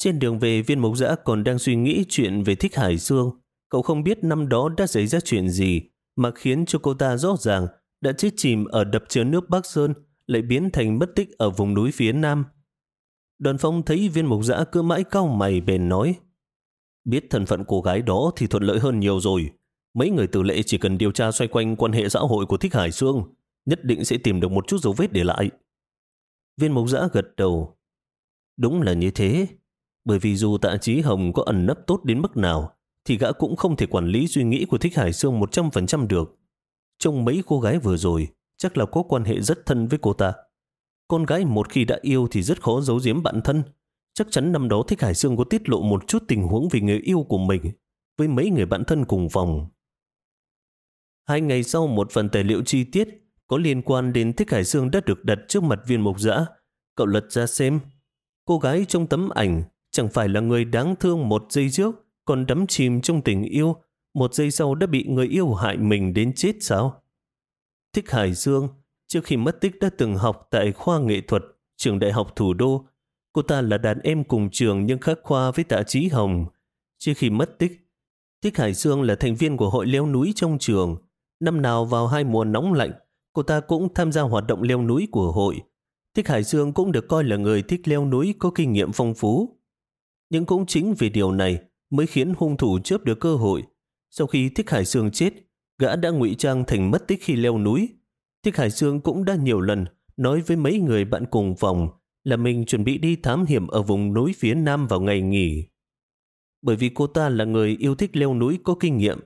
Trên đường về, viên mục giã còn đang suy nghĩ chuyện về Thích Hải Dương. Cậu không biết năm đó đã xảy ra chuyện gì mà khiến cho cô ta rõ ràng đã chết chìm ở đập chứa nước Bắc Sơn lại biến thành mất tích ở vùng núi phía Nam. Đoàn phong thấy viên mục giã cứ mãi cau mày bền nói Biết thân phận cô gái đó thì thuận lợi hơn nhiều rồi. Mấy người tử lệ chỉ cần điều tra xoay quanh quan hệ xã hội của Thích Hải xương nhất định sẽ tìm được một chút dấu vết để lại. Viên mục giã gật đầu. Đúng là như thế. Bởi vì dù tạ trí hồng có ẩn nấp tốt đến mức nào, thì gã cũng không thể quản lý suy nghĩ của Thích Hải Sương 100% được. Trong mấy cô gái vừa rồi, chắc là có quan hệ rất thân với cô ta. Con gái một khi đã yêu thì rất khó giấu giếm bản thân. Chắc chắn năm đó Thích Hải sương có tiết lộ một chút tình huống về người yêu của mình với mấy người bạn thân cùng phòng. Hai ngày sau, một phần tài liệu chi tiết có liên quan đến Thích Hải sương đã được đặt trước mặt viên mục giã. Cậu lật ra xem. Cô gái trong tấm ảnh chẳng phải là người đáng thương một giây trước còn đắm chìm trong tình yêu một giây sau đã bị người yêu hại mình đến chết sao? Thích Hải Dương Trước khi mất tích đã từng học tại khoa nghệ thuật trường đại học thủ đô. Cô ta là đàn em cùng trường nhưng khác khoa với tạ trí hồng. Trước khi mất tích, Thích Hải Dương là thành viên của hội leo núi trong trường. Năm nào vào hai mùa nóng lạnh, cô ta cũng tham gia hoạt động leo núi của hội. Thích Hải Dương cũng được coi là người thích leo núi có kinh nghiệm phong phú. Nhưng cũng chính vì điều này mới khiến hung thủ chớp được cơ hội. Sau khi Thích Hải Sương chết, gã đã ngụy trang thành mất tích khi leo núi Thích Hải Sương cũng đã nhiều lần nói với mấy người bạn cùng phòng là mình chuẩn bị đi thám hiểm ở vùng núi phía Nam vào ngày nghỉ. Bởi vì cô ta là người yêu thích leo núi có kinh nghiệm,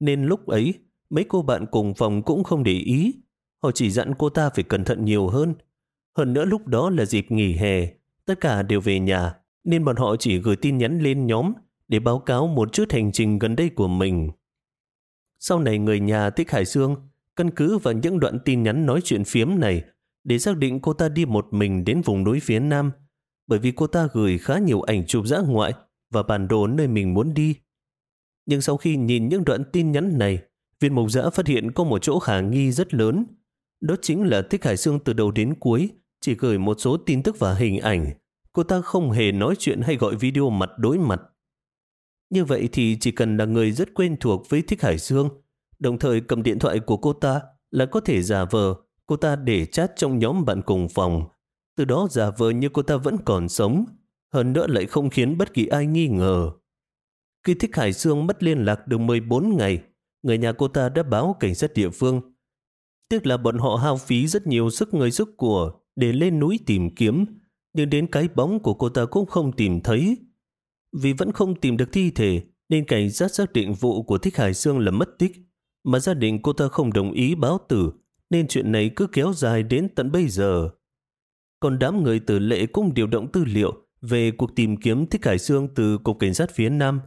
nên lúc ấy mấy cô bạn cùng phòng cũng không để ý. Họ chỉ dặn cô ta phải cẩn thận nhiều hơn. Hơn nữa lúc đó là dịp nghỉ hè, tất cả đều về nhà, nên bọn họ chỉ gửi tin nhắn lên nhóm để báo cáo một chút hành trình gần đây của mình. Sau này người nhà Tích Hải Dương Căn cứ vào những đoạn tin nhắn nói chuyện phiếm này để xác định cô ta đi một mình đến vùng núi phía Nam bởi vì cô ta gửi khá nhiều ảnh chụp dã ngoại và bản đồ nơi mình muốn đi. Nhưng sau khi nhìn những đoạn tin nhắn này, viên mục giã phát hiện có một chỗ khả nghi rất lớn. Đó chính là Thích Hải Dương từ đầu đến cuối chỉ gửi một số tin tức và hình ảnh. Cô ta không hề nói chuyện hay gọi video mặt đối mặt. Như vậy thì chỉ cần là người rất quen thuộc với Thích Hải Dương đồng thời cầm điện thoại của cô ta là có thể giả vờ cô ta để chat trong nhóm bạn cùng phòng. Từ đó giả vờ như cô ta vẫn còn sống, hơn nữa lại không khiến bất kỳ ai nghi ngờ. Khi Thích Hải Dương mất liên lạc được 14 ngày, người nhà cô ta đã báo cảnh sát địa phương. Tiếc là bọn họ hao phí rất nhiều sức người sức của để lên núi tìm kiếm, nhưng đến cái bóng của cô ta cũng không tìm thấy. Vì vẫn không tìm được thi thể, nên cảnh sát xác định vụ của Thích Hải Dương là mất tích, mà gia đình cô ta không đồng ý báo tử, nên chuyện này cứ kéo dài đến tận bây giờ. Còn đám người tử lệ cũng điều động tư liệu về cuộc tìm kiếm Thích Hải Dương từ Cục Cảnh sát phía Nam.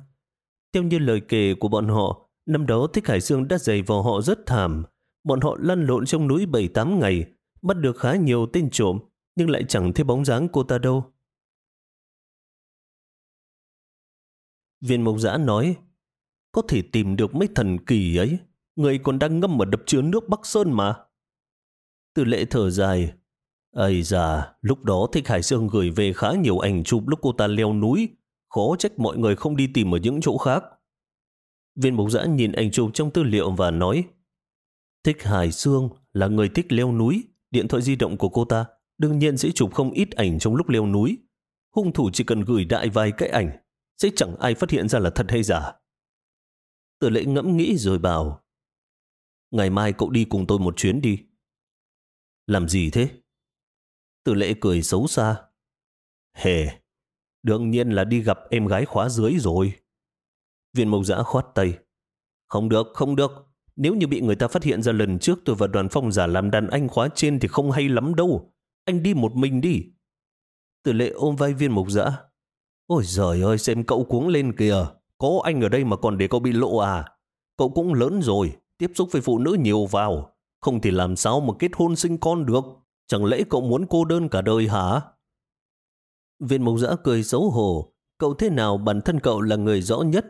Theo như lời kể của bọn họ, năm đó Thích Hải Dương đã giày vào họ rất thảm. Bọn họ lăn lộn trong núi 7-8 ngày, bắt được khá nhiều tên trộm, nhưng lại chẳng thấy bóng dáng cô ta đâu. Viên mộc giã nói, có thể tìm được mấy thần kỳ ấy, người còn đang ngâm ở đập chứa nước Bắc Sơn mà. Từ lệ thở dài, Ây già, lúc đó Thích Hải Sương gửi về khá nhiều ảnh chụp lúc cô ta leo núi, khó trách mọi người không đi tìm ở những chỗ khác. Viên mộc giã nhìn ảnh chụp trong tư liệu và nói, Thích Hải Sương là người thích leo núi, điện thoại di động của cô ta đương nhiên sẽ chụp không ít ảnh trong lúc leo núi. Hung thủ chỉ cần gửi đại vài cái ảnh, sẽ chẳng ai phát hiện ra là thật hay giả. Tử lệ ngẫm nghĩ rồi bảo, ngày mai cậu đi cùng tôi một chuyến đi. Làm gì thế? Tử lệ cười xấu xa. Hề, đương nhiên là đi gặp em gái khóa dưới rồi. Viên mộc giã khoát tay. Không được, không được. Nếu như bị người ta phát hiện ra lần trước tôi và đoàn phong giả làm đàn anh khóa trên thì không hay lắm đâu. Anh đi một mình đi. Tử lệ ôm vai viên mộc Dã. Ôi giời ơi, xem cậu cuống lên kìa. Có anh ở đây mà còn để cậu bị lộ à? Cậu cũng lớn rồi, tiếp xúc với phụ nữ nhiều vào. Không thì làm sao mà kết hôn sinh con được. Chẳng lẽ cậu muốn cô đơn cả đời hả? Viên mộc Dã cười xấu hổ. Cậu thế nào bản thân cậu là người rõ nhất.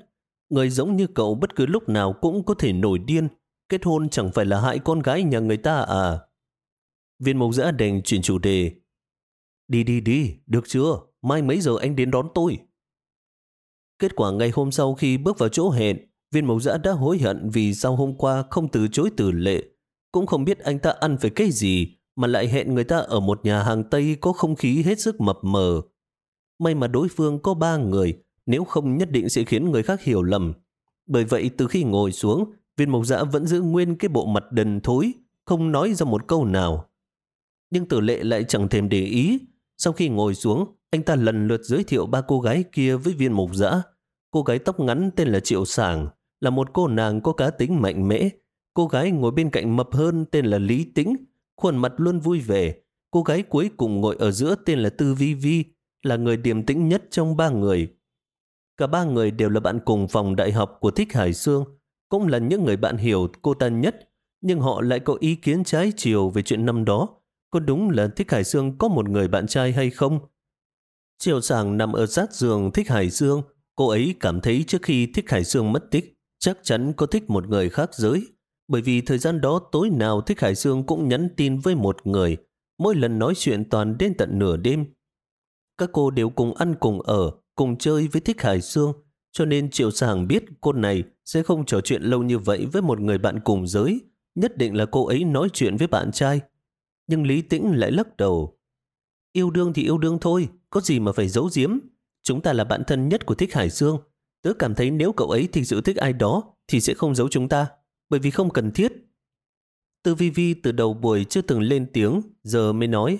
Người giống như cậu bất cứ lúc nào cũng có thể nổi điên. Kết hôn chẳng phải là hại con gái nhà người ta à? Viên mộc giã đành chuyển chủ đề. Đi đi đi, được chưa? Mai mấy giờ anh đến đón tôi? Kết quả ngày hôm sau khi bước vào chỗ hẹn, viên mộc giã đã hối hận vì sau hôm qua không từ chối từ lệ. Cũng không biết anh ta ăn phải cái gì mà lại hẹn người ta ở một nhà hàng Tây có không khí hết sức mập mờ. May mà đối phương có ba người, nếu không nhất định sẽ khiến người khác hiểu lầm. Bởi vậy từ khi ngồi xuống, viên mộc dã vẫn giữ nguyên cái bộ mặt đần thối, không nói ra một câu nào. Nhưng tử lệ lại chẳng thèm để ý. Sau khi ngồi xuống, anh ta lần lượt giới thiệu ba cô gái kia với viên mộc dã. Cô gái tóc ngắn tên là Triệu Sảng, là một cô nàng có cá tính mạnh mẽ. Cô gái ngồi bên cạnh mập hơn tên là Lý Tĩnh, khuôn mặt luôn vui vẻ. Cô gái cuối cùng ngồi ở giữa tên là Tư Vi Vi, là người điềm tĩnh nhất trong ba người. Cả ba người đều là bạn cùng phòng đại học của Thích Hải Sương, cũng là những người bạn hiểu cô ta nhất, nhưng họ lại có ý kiến trái chiều về chuyện năm đó. Có đúng là Thích Hải Dương có một người bạn trai hay không? Triệu sàng nằm ở sát giường Thích Hải Dương, cô ấy cảm thấy trước khi Thích Hải Dương mất tích, chắc chắn có thích một người khác giới. Bởi vì thời gian đó tối nào Thích Hải Dương cũng nhắn tin với một người, mỗi lần nói chuyện toàn đến tận nửa đêm. Các cô đều cùng ăn cùng ở, cùng chơi với Thích Hải Dương, cho nên Triệu Sàng biết cô này sẽ không trò chuyện lâu như vậy với một người bạn cùng giới, nhất định là cô ấy nói chuyện với bạn trai. Nhưng Lý Tĩnh lại lắc đầu. Yêu đương thì yêu đương thôi, có gì mà phải giấu giếm. Chúng ta là bạn thân nhất của Thích Hải Dương. Tớ cảm thấy nếu cậu ấy thực sự thích ai đó thì sẽ không giấu chúng ta bởi vì không cần thiết. Tư vi vi từ đầu buổi chưa từng lên tiếng, giờ mới nói.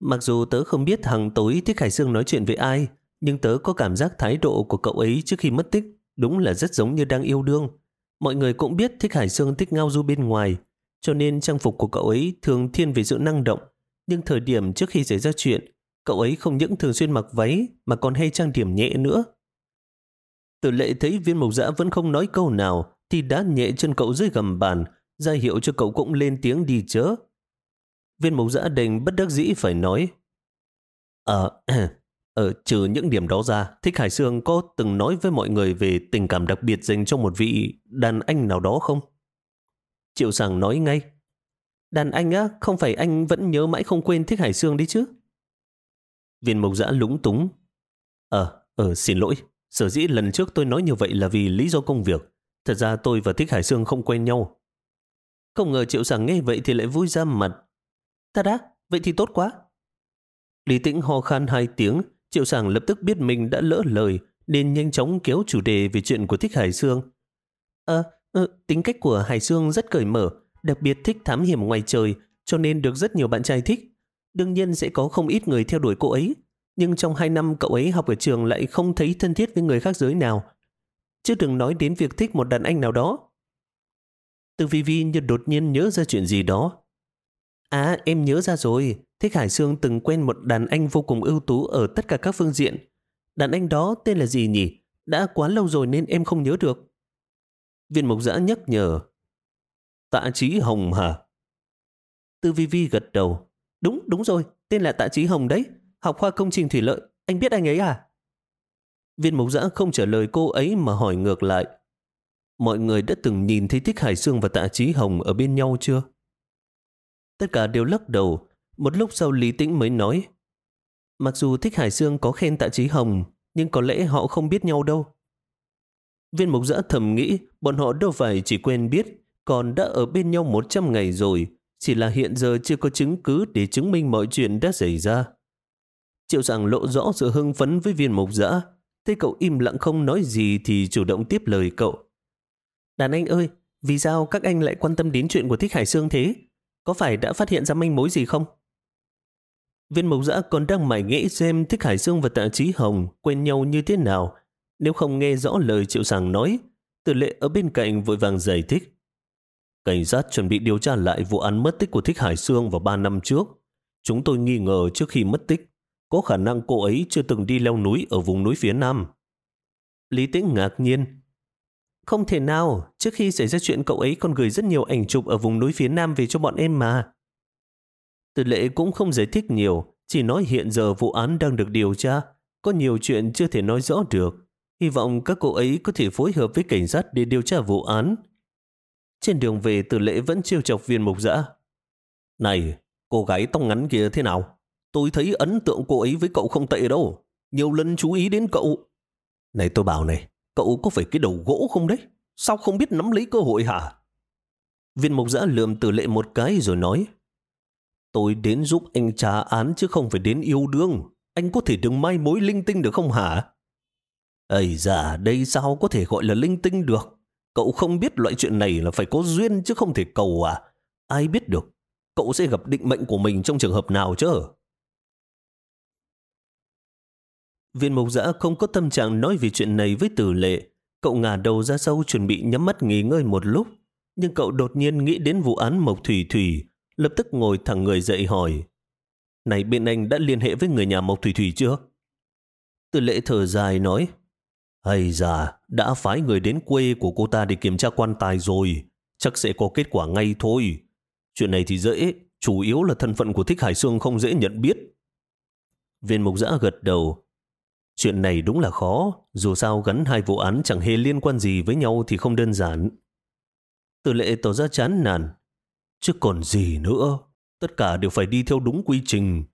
Mặc dù tớ không biết hàng tối Thích Hải Dương nói chuyện với ai, nhưng tớ có cảm giác thái độ của cậu ấy trước khi mất tích đúng là rất giống như đang yêu đương. Mọi người cũng biết Thích Hải Dương thích ngao du bên ngoài, cho nên trang phục của cậu ấy thường thiên về sự năng động. Nhưng thời điểm trước khi xảy ra chuyện, cậu ấy không những thường xuyên mặc váy mà còn hay trang điểm nhẹ nữa. Tử lệ thấy viên mộc dã vẫn không nói câu nào, thì đã nhẹ chân cậu dưới gầm bàn, ra hiệu cho cậu cũng lên tiếng đi chớ. Viên mộc giã đành bất đắc dĩ phải nói. Ờ, ở ờ, trừ những điểm đó ra, Thích Hải Sương có từng nói với mọi người về tình cảm đặc biệt dành cho một vị đàn anh nào đó không? Triệu Sàng nói ngay. Đàn anh á, không phải anh vẫn nhớ mãi không quên Thích Hải Sương đi chứ? Viên mộc giã lúng túng. Ờ, ờ, xin lỗi. Sở dĩ lần trước tôi nói như vậy là vì lý do công việc. Thật ra tôi và Thích Hải Sương không quen nhau. Không ngờ Triệu Sảng nghe vậy thì lại vui ra mặt. Ta đã, vậy thì tốt quá. Lý Tĩnh ho khan hai tiếng, Triệu Sảng lập tức biết mình đã lỡ lời, nên nhanh chóng kéo chủ đề về chuyện của Thích Hải Sương. Ờ, Ừ, tính cách của Hải Dương rất cởi mở, đặc biệt thích thám hiểm ngoài trời, cho nên được rất nhiều bạn trai thích. Đương nhiên sẽ có không ít người theo đuổi cô ấy, nhưng trong hai năm cậu ấy học ở trường lại không thấy thân thiết với người khác giới nào. Chứ đừng nói đến việc thích một đàn anh nào đó. Từ Vi Vi như đột nhiên nhớ ra chuyện gì đó. À, em nhớ ra rồi. Thích Hải sương từng quen một đàn anh vô cùng ưu tú ở tất cả các phương diện. Đàn anh đó tên là gì nhỉ? Đã quá lâu rồi nên em không nhớ được. Viên mục giã nhắc nhở. Tạ Trí Hồng hả? Tư Vi Vi gật đầu. Đúng, đúng rồi, tên là Tạ Trí Hồng đấy. Học khoa công trình thủy lợi. Anh biết anh ấy à? Viên mục giã không trả lời cô ấy mà hỏi ngược lại. Mọi người đã từng nhìn thấy Thích Hải Sương và Tạ Trí Hồng ở bên nhau chưa? Tất cả đều lắc đầu. Một lúc sau Lý Tĩnh mới nói. Mặc dù Thích Hải Sương có khen Tạ Trí Hồng, nhưng có lẽ họ không biết nhau đâu. Viên mục giã thầm nghĩ bọn họ đâu phải chỉ quen biết, còn đã ở bên nhau 100 ngày rồi, chỉ là hiện giờ chưa có chứng cứ để chứng minh mọi chuyện đã xảy ra. Triệu sàng lộ rõ sự hưng phấn với viên mục giã, thấy cậu im lặng không nói gì thì chủ động tiếp lời cậu. Đàn anh ơi, vì sao các anh lại quan tâm đến chuyện của Thích Hải Sương thế? Có phải đã phát hiện ra manh mối gì không? Viên mộc giã còn đang mải nghĩ xem Thích Hải Sương và Tạ Trí Hồng quen nhau như thế nào. Nếu không nghe rõ lời triệu sàng nói, tử lệ ở bên cạnh vội vàng giải thích. Cảnh sát chuẩn bị điều tra lại vụ án mất tích của Thích Hải Sương vào 3 năm trước. Chúng tôi nghi ngờ trước khi mất tích, có khả năng cô ấy chưa từng đi leo núi ở vùng núi phía Nam. Lý Tĩnh ngạc nhiên. Không thể nào, trước khi xảy ra chuyện cậu ấy còn gửi rất nhiều ảnh chụp ở vùng núi phía Nam về cho bọn em mà. Từ lệ cũng không giải thích nhiều, chỉ nói hiện giờ vụ án đang được điều tra, có nhiều chuyện chưa thể nói rõ được. Hy vọng các cô ấy có thể phối hợp với cảnh sát để điều tra vụ án. Trên đường về từ lệ vẫn trêu chọc viên mục dã. Này, cô gái tóc ngắn kia thế nào? Tôi thấy ấn tượng cô ấy với cậu không tệ đâu. Nhiều lần chú ý đến cậu. Này tôi bảo này, cậu có phải cái đầu gỗ không đấy? Sao không biết nắm lấy cơ hội hả? Viên mục giã lườm từ lệ một cái rồi nói. Tôi đến giúp anh trả án chứ không phải đến yêu đương. Anh có thể đừng mai mối linh tinh được không hả? Ây da, đây sao có thể gọi là linh tinh được? Cậu không biết loại chuyện này là phải có duyên chứ không thể cầu à? Ai biết được? Cậu sẽ gặp định mệnh của mình trong trường hợp nào chứ? Viên Mộc giã không có tâm trạng nói về chuyện này với tử lệ. Cậu ngả đầu ra sâu chuẩn bị nhắm mắt nghỉ ngơi một lúc. Nhưng cậu đột nhiên nghĩ đến vụ án Mộc Thủy Thủy lập tức ngồi thẳng người dậy hỏi. Này bên anh đã liên hệ với người nhà Mộc Thủy Thủy chưa? Từ lệ thở dài nói, hay già, đã phái người đến quê của cô ta để kiểm tra quan tài rồi, chắc sẽ có kết quả ngay thôi. Chuyện này thì dễ, chủ yếu là thân phận của Thích Hải Sương không dễ nhận biết. Viên mục giã gật đầu. Chuyện này đúng là khó, dù sao gắn hai vụ án chẳng hề liên quan gì với nhau thì không đơn giản. Từ lệ tỏ ra chán nản, Chứ còn gì nữa, tất cả đều phải đi theo đúng quy trình.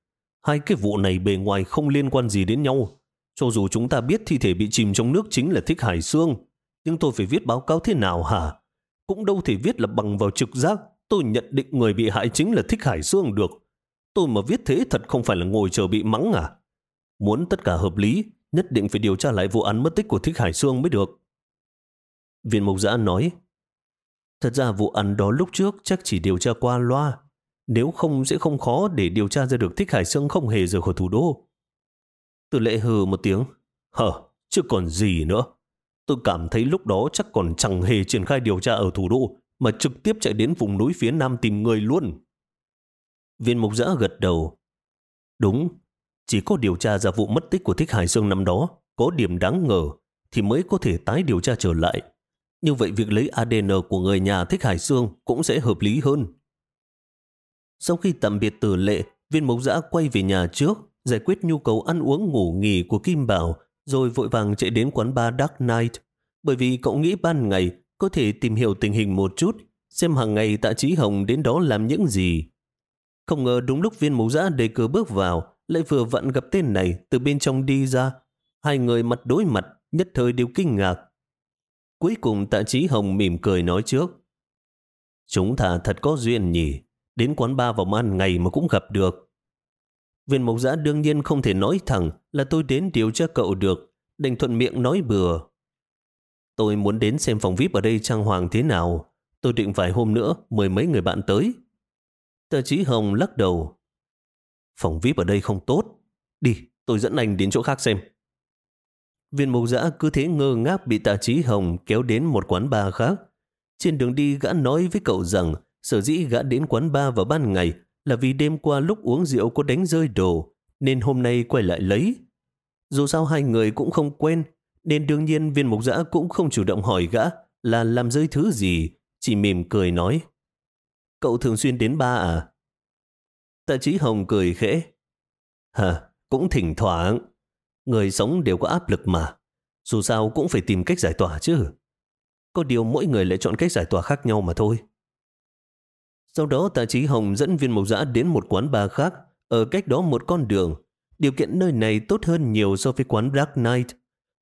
Hai cái vụ này bề ngoài không liên quan gì đến nhau. Cho dù chúng ta biết thi thể bị chìm trong nước chính là Thích Hải Sương, nhưng tôi phải viết báo cáo thế nào hả? Cũng đâu thể viết là bằng vào trực giác tôi nhận định người bị hại chính là Thích Hải Sương được. Tôi mà viết thế thật không phải là ngồi chờ bị mắng à? Muốn tất cả hợp lý, nhất định phải điều tra lại vụ án mất tích của Thích Hải Sương mới được. Viên Mộc Giã nói, Thật ra vụ án đó lúc trước chắc chỉ điều tra qua loa. Nếu không sẽ không khó để điều tra ra được Thích Hải Sương không hề rời khỏi thủ đô. Từ lệ hừ một tiếng. Hờ, chứ còn gì nữa. Tôi cảm thấy lúc đó chắc còn chẳng hề triển khai điều tra ở thủ đô mà trực tiếp chạy đến vùng núi phía nam tìm người luôn. Viên mục giã gật đầu. Đúng, chỉ có điều tra ra vụ mất tích của Thích Hải dương năm đó có điểm đáng ngờ thì mới có thể tái điều tra trở lại. Như vậy việc lấy ADN của người nhà Thích Hải Dương cũng sẽ hợp lý hơn. Sau khi tạm biệt tử lệ, viên mộc giã quay về nhà trước, giải quyết nhu cầu ăn uống ngủ nghỉ của Kim Bảo, rồi vội vàng chạy đến quán bar Dark Knight. Bởi vì cậu nghĩ ban ngày có thể tìm hiểu tình hình một chút, xem hàng ngày tạ trí hồng đến đó làm những gì. Không ngờ đúng lúc viên mộc giã đề cờ bước vào, lại vừa vặn gặp tên này từ bên trong đi ra. Hai người mặt đối mặt, nhất thời đều kinh ngạc. Cuối cùng tạ trí hồng mỉm cười nói trước. Chúng ta thật có duyên nhỉ, đến quán ba vào ăn ngày mà cũng gặp được. Viên mộc giã đương nhiên không thể nói thẳng là tôi đến điều tra cậu được, đành thuận miệng nói bừa. tôi muốn đến xem phòng VIP ở đây trang hoàng thế nào. Tôi định vài hôm nữa mời mấy người bạn tới. Tờ Chí Hồng lắc đầu. Phòng VIP ở đây không tốt. Đi, tôi dẫn anh đến chỗ khác xem. Viên Mộc giã cứ thế ngơ ngác bị tạ trí hồng kéo đến một quán bar khác. Trên đường đi gã nói với cậu rằng sở dĩ gã đến quán bar vào ban ngày là vì đêm qua lúc uống rượu có đánh rơi đồ, nên hôm nay quay lại lấy. Dù sao hai người cũng không quen, nên đương nhiên viên mục giã cũng không chủ động hỏi gã là làm rơi thứ gì, chỉ mỉm cười nói. Cậu thường xuyên đến ba à? Tạ trí hồng cười khẽ. Hả, cũng thỉnh thoảng. Người sống đều có áp lực mà. Dù sao cũng phải tìm cách giải tỏa chứ. Có điều mỗi người lại chọn cách giải tỏa khác nhau mà thôi. Sau đó tạ trí hồng dẫn viên mộc dã đến một quán bar khác, ở cách đó một con đường. Điều kiện nơi này tốt hơn nhiều so với quán Black Knight.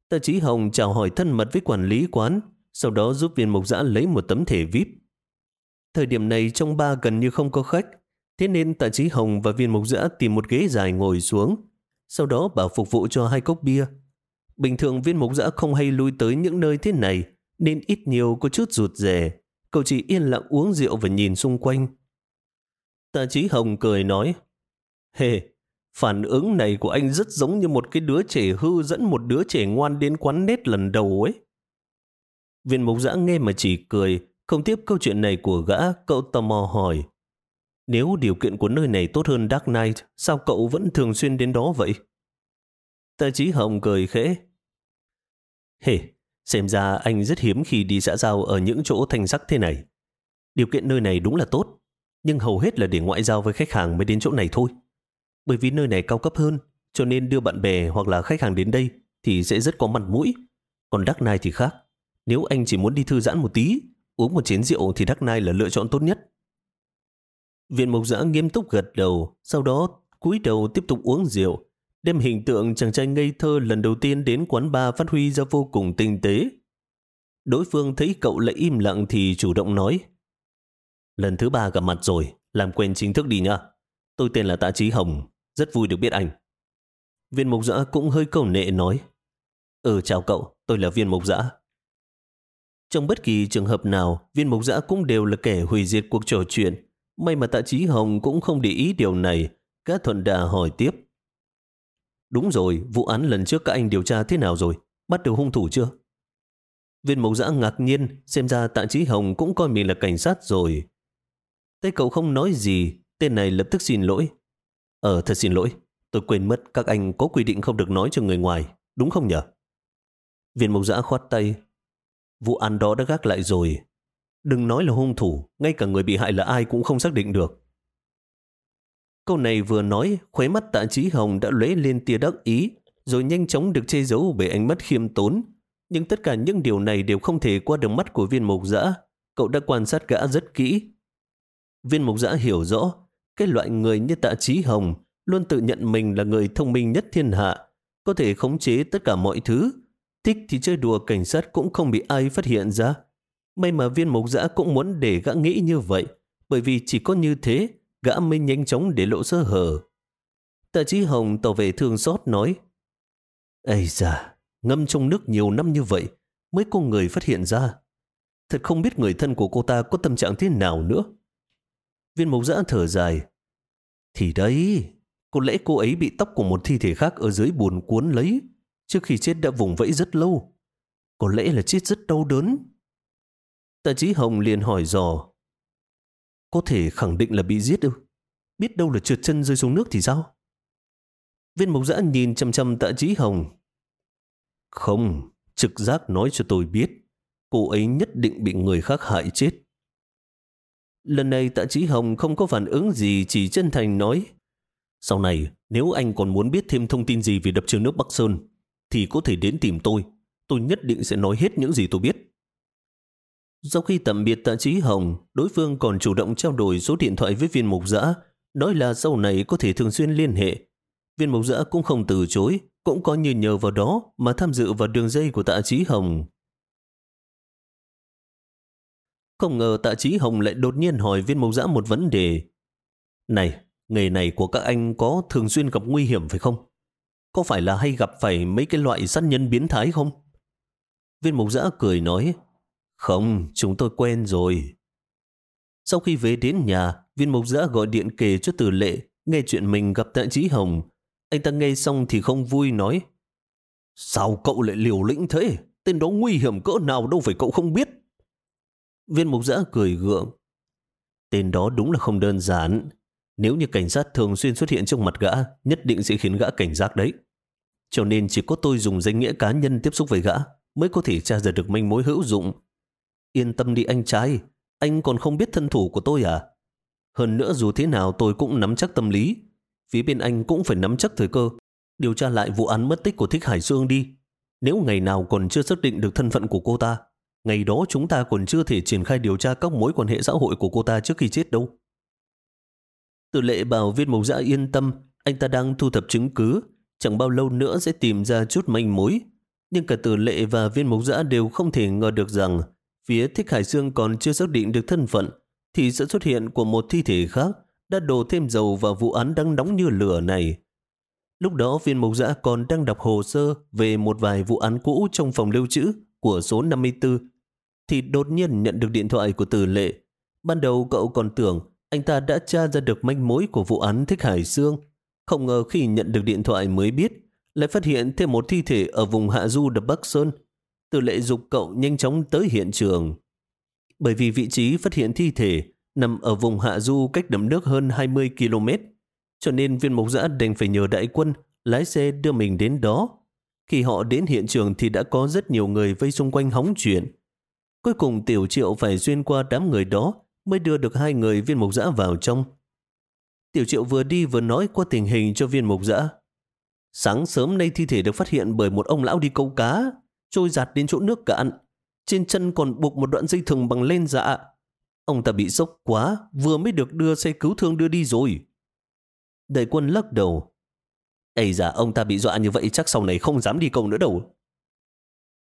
Tạ trí hồng chào hỏi thân mật với quản lý quán, sau đó giúp viên mộc dã lấy một tấm thẻ VIP. Thời điểm này trong ba gần như không có khách, thế nên tạ trí hồng và viên mộc dã tìm một ghế dài ngồi xuống, sau đó bảo phục vụ cho hai cốc bia. Bình thường viên mộc dã không hay lui tới những nơi thế này, nên ít nhiều có chút rụt rè. Cậu chỉ yên lặng uống rượu và nhìn xung quanh. Tạ Chí Hồng cười nói, Hề, phản ứng này của anh rất giống như một cái đứa trẻ hư dẫn một đứa trẻ ngoan đến quán nét lần đầu ấy. Viên mục giã nghe mà chỉ cười, không tiếp câu chuyện này của gã, cậu tò mò hỏi. Nếu điều kiện của nơi này tốt hơn Dark Knight, sao cậu vẫn thường xuyên đến đó vậy? Tà Chí Hồng cười khẽ. Hề, xem ra anh rất hiếm khi đi xã giao ở những chỗ thanh sắc thế này. Điều kiện nơi này đúng là tốt, nhưng hầu hết là để ngoại giao với khách hàng mới đến chỗ này thôi. Bởi vì nơi này cao cấp hơn, cho nên đưa bạn bè hoặc là khách hàng đến đây thì sẽ rất có mặt mũi. Còn Đắc Nai thì khác. Nếu anh chỉ muốn đi thư giãn một tí, uống một chén rượu thì Đắc Nai là lựa chọn tốt nhất. Viện mộc giã nghiêm túc gật đầu, sau đó cúi đầu tiếp tục uống rượu, đem hình tượng chàng trai ngây thơ lần đầu tiên đến quán bar phát huy ra vô cùng tinh tế. Đối phương thấy cậu lại im lặng thì chủ động nói Lần thứ ba gặp mặt rồi, làm quen chính thức đi nhá. Tôi tên là Tạ Trí Hồng, rất vui được biết anh. Viên mục giã cũng hơi cầu nệ nói Ừ chào cậu, tôi là viên mục giã. Trong bất kỳ trường hợp nào, viên mục giã cũng đều là kẻ hủy diệt cuộc trò chuyện, May mà tạ trí hồng cũng không để ý điều này. cá thuận đà hỏi tiếp. Đúng rồi, vụ án lần trước các anh điều tra thế nào rồi? Bắt được hung thủ chưa? Viên mộc giã ngạc nhiên, xem ra tạ trí hồng cũng coi mình là cảnh sát rồi. Tay cậu không nói gì, tên này lập tức xin lỗi. Ờ, thật xin lỗi, tôi quên mất các anh có quy định không được nói cho người ngoài, đúng không nhỉ? Viên mộc giã khoát tay. Vụ án đó đã gác lại rồi, Đừng nói là hung thủ, ngay cả người bị hại là ai cũng không xác định được. Câu này vừa nói, khóe mắt tạ trí hồng đã lóe lên tia đắc ý, rồi nhanh chóng được che giấu bởi ánh mắt khiêm tốn. Nhưng tất cả những điều này đều không thể qua được mắt của viên mục dã. Cậu đã quan sát gã rất kỹ. Viên mục dã hiểu rõ, cái loại người như tạ trí hồng luôn tự nhận mình là người thông minh nhất thiên hạ, có thể khống chế tất cả mọi thứ. Thích thì chơi đùa cảnh sát cũng không bị ai phát hiện ra. May mà viên mục dã cũng muốn để gã nghĩ như vậy, bởi vì chỉ có như thế, gã mới nhanh chóng để lộ sơ hở. Tạ Chí Hồng tỏ về thương xót nói, Ây da, ngâm trong nước nhiều năm như vậy, mới có người phát hiện ra. Thật không biết người thân của cô ta có tâm trạng thế nào nữa. Viên mộc giã thở dài. Thì đấy, có lẽ cô ấy bị tóc của một thi thể khác ở dưới buồn cuốn lấy, trước khi chết đã vùng vẫy rất lâu. Có lẽ là chết rất đau đớn. Tạ Chí Hồng liền hỏi dò. Có thể khẳng định là bị giết đâu Biết đâu là trượt chân rơi xuống nước thì sao? Viên mộc giã nhìn chăm chăm tạ trí Hồng. Không, trực giác nói cho tôi biết. Cô ấy nhất định bị người khác hại chết. Lần này tạ trí Hồng không có phản ứng gì, chỉ chân thành nói. Sau này, nếu anh còn muốn biết thêm thông tin gì về đập trường nước Bắc Sơn, thì có thể đến tìm tôi. Tôi nhất định sẽ nói hết những gì tôi biết. Sau khi tạm biệt tạ trí hồng, đối phương còn chủ động trao đổi số điện thoại với viên mục giã, nói là sau này có thể thường xuyên liên hệ. Viên mục giã cũng không từ chối, cũng có như nhờ vào đó mà tham dự vào đường dây của tạ trí hồng. Không ngờ tạ trí hồng lại đột nhiên hỏi viên mục giã một vấn đề. Này, nghề này của các anh có thường xuyên gặp nguy hiểm phải không? Có phải là hay gặp phải mấy cái loại sát nhân biến thái không? Viên mục giã cười nói, không, chúng tôi quen rồi. Sau khi về đến nhà, viên mục giã gọi điện kể cho tử lệ, nghe chuyện mình gặp tạ trí hồng. Anh ta nghe xong thì không vui nói, Sao cậu lại liều lĩnh thế? Tên đó nguy hiểm cỡ nào đâu phải cậu không biết. Viên mục giã cười gượng. Tên đó đúng là không đơn giản. Nếu như cảnh sát thường xuyên xuất hiện trong mặt gã, nhất định sẽ khiến gã cảnh giác đấy. Cho nên chỉ có tôi dùng danh nghĩa cá nhân tiếp xúc với gã mới có thể tra ra được manh mối hữu dụng. Yên tâm đi anh trai, anh còn không biết thân thủ của tôi à? Hơn nữa dù thế nào tôi cũng nắm chắc tâm lý. Phía bên anh cũng phải nắm chắc thời cơ. Điều tra lại vụ án mất tích của Thích Hải Dương đi. Nếu ngày nào còn chưa xác định được thân phận của cô ta, ngày đó chúng ta còn chưa thể triển khai điều tra các mối quan hệ xã hội của cô ta trước khi chết đâu. Từ lệ bảo viên mộc Dã yên tâm, anh ta đang thu thập chứng cứ, chẳng bao lâu nữa sẽ tìm ra chút manh mối. Nhưng cả từ lệ và viên mộc Dã đều không thể ngờ được rằng phía Thích Hải Dương còn chưa xác định được thân phận, thì sự xuất hiện của một thi thể khác đã đổ thêm dầu vào vụ án đang nóng như lửa này. Lúc đó viên mộc giã còn đang đọc hồ sơ về một vài vụ án cũ trong phòng lưu trữ của số 54, thì đột nhiên nhận được điện thoại của tử lệ. Ban đầu cậu còn tưởng anh ta đã tra ra được manh mối của vụ án Thích Hải Dương. Không ngờ khi nhận được điện thoại mới biết, lại phát hiện thêm một thi thể ở vùng hạ du đập Bắc Sơn. Tử lệ dục cậu nhanh chóng tới hiện trường. Bởi vì vị trí phát hiện thi thể nằm ở vùng hạ du cách đầm nước hơn 20 km, cho nên viên mục giã đành phải nhờ đại quân lái xe đưa mình đến đó. Khi họ đến hiện trường thì đã có rất nhiều người vây xung quanh hóng chuyện. Cuối cùng tiểu triệu phải xuyên qua đám người đó mới đưa được hai người viên mục giã vào trong. Tiểu triệu vừa đi vừa nói qua tình hình cho viên mục giã. Sáng sớm nay thi thể được phát hiện bởi một ông lão đi câu cá, trôi giạt đến chỗ nước cạn. Trên chân còn buộc một đoạn dây thừng bằng len dạ. Ông ta bị sốc quá, vừa mới được đưa xe cứu thương đưa đi rồi. Đại quân lắc đầu. Ây da, ông ta bị dọa như vậy chắc sau này không dám đi công nữa đâu.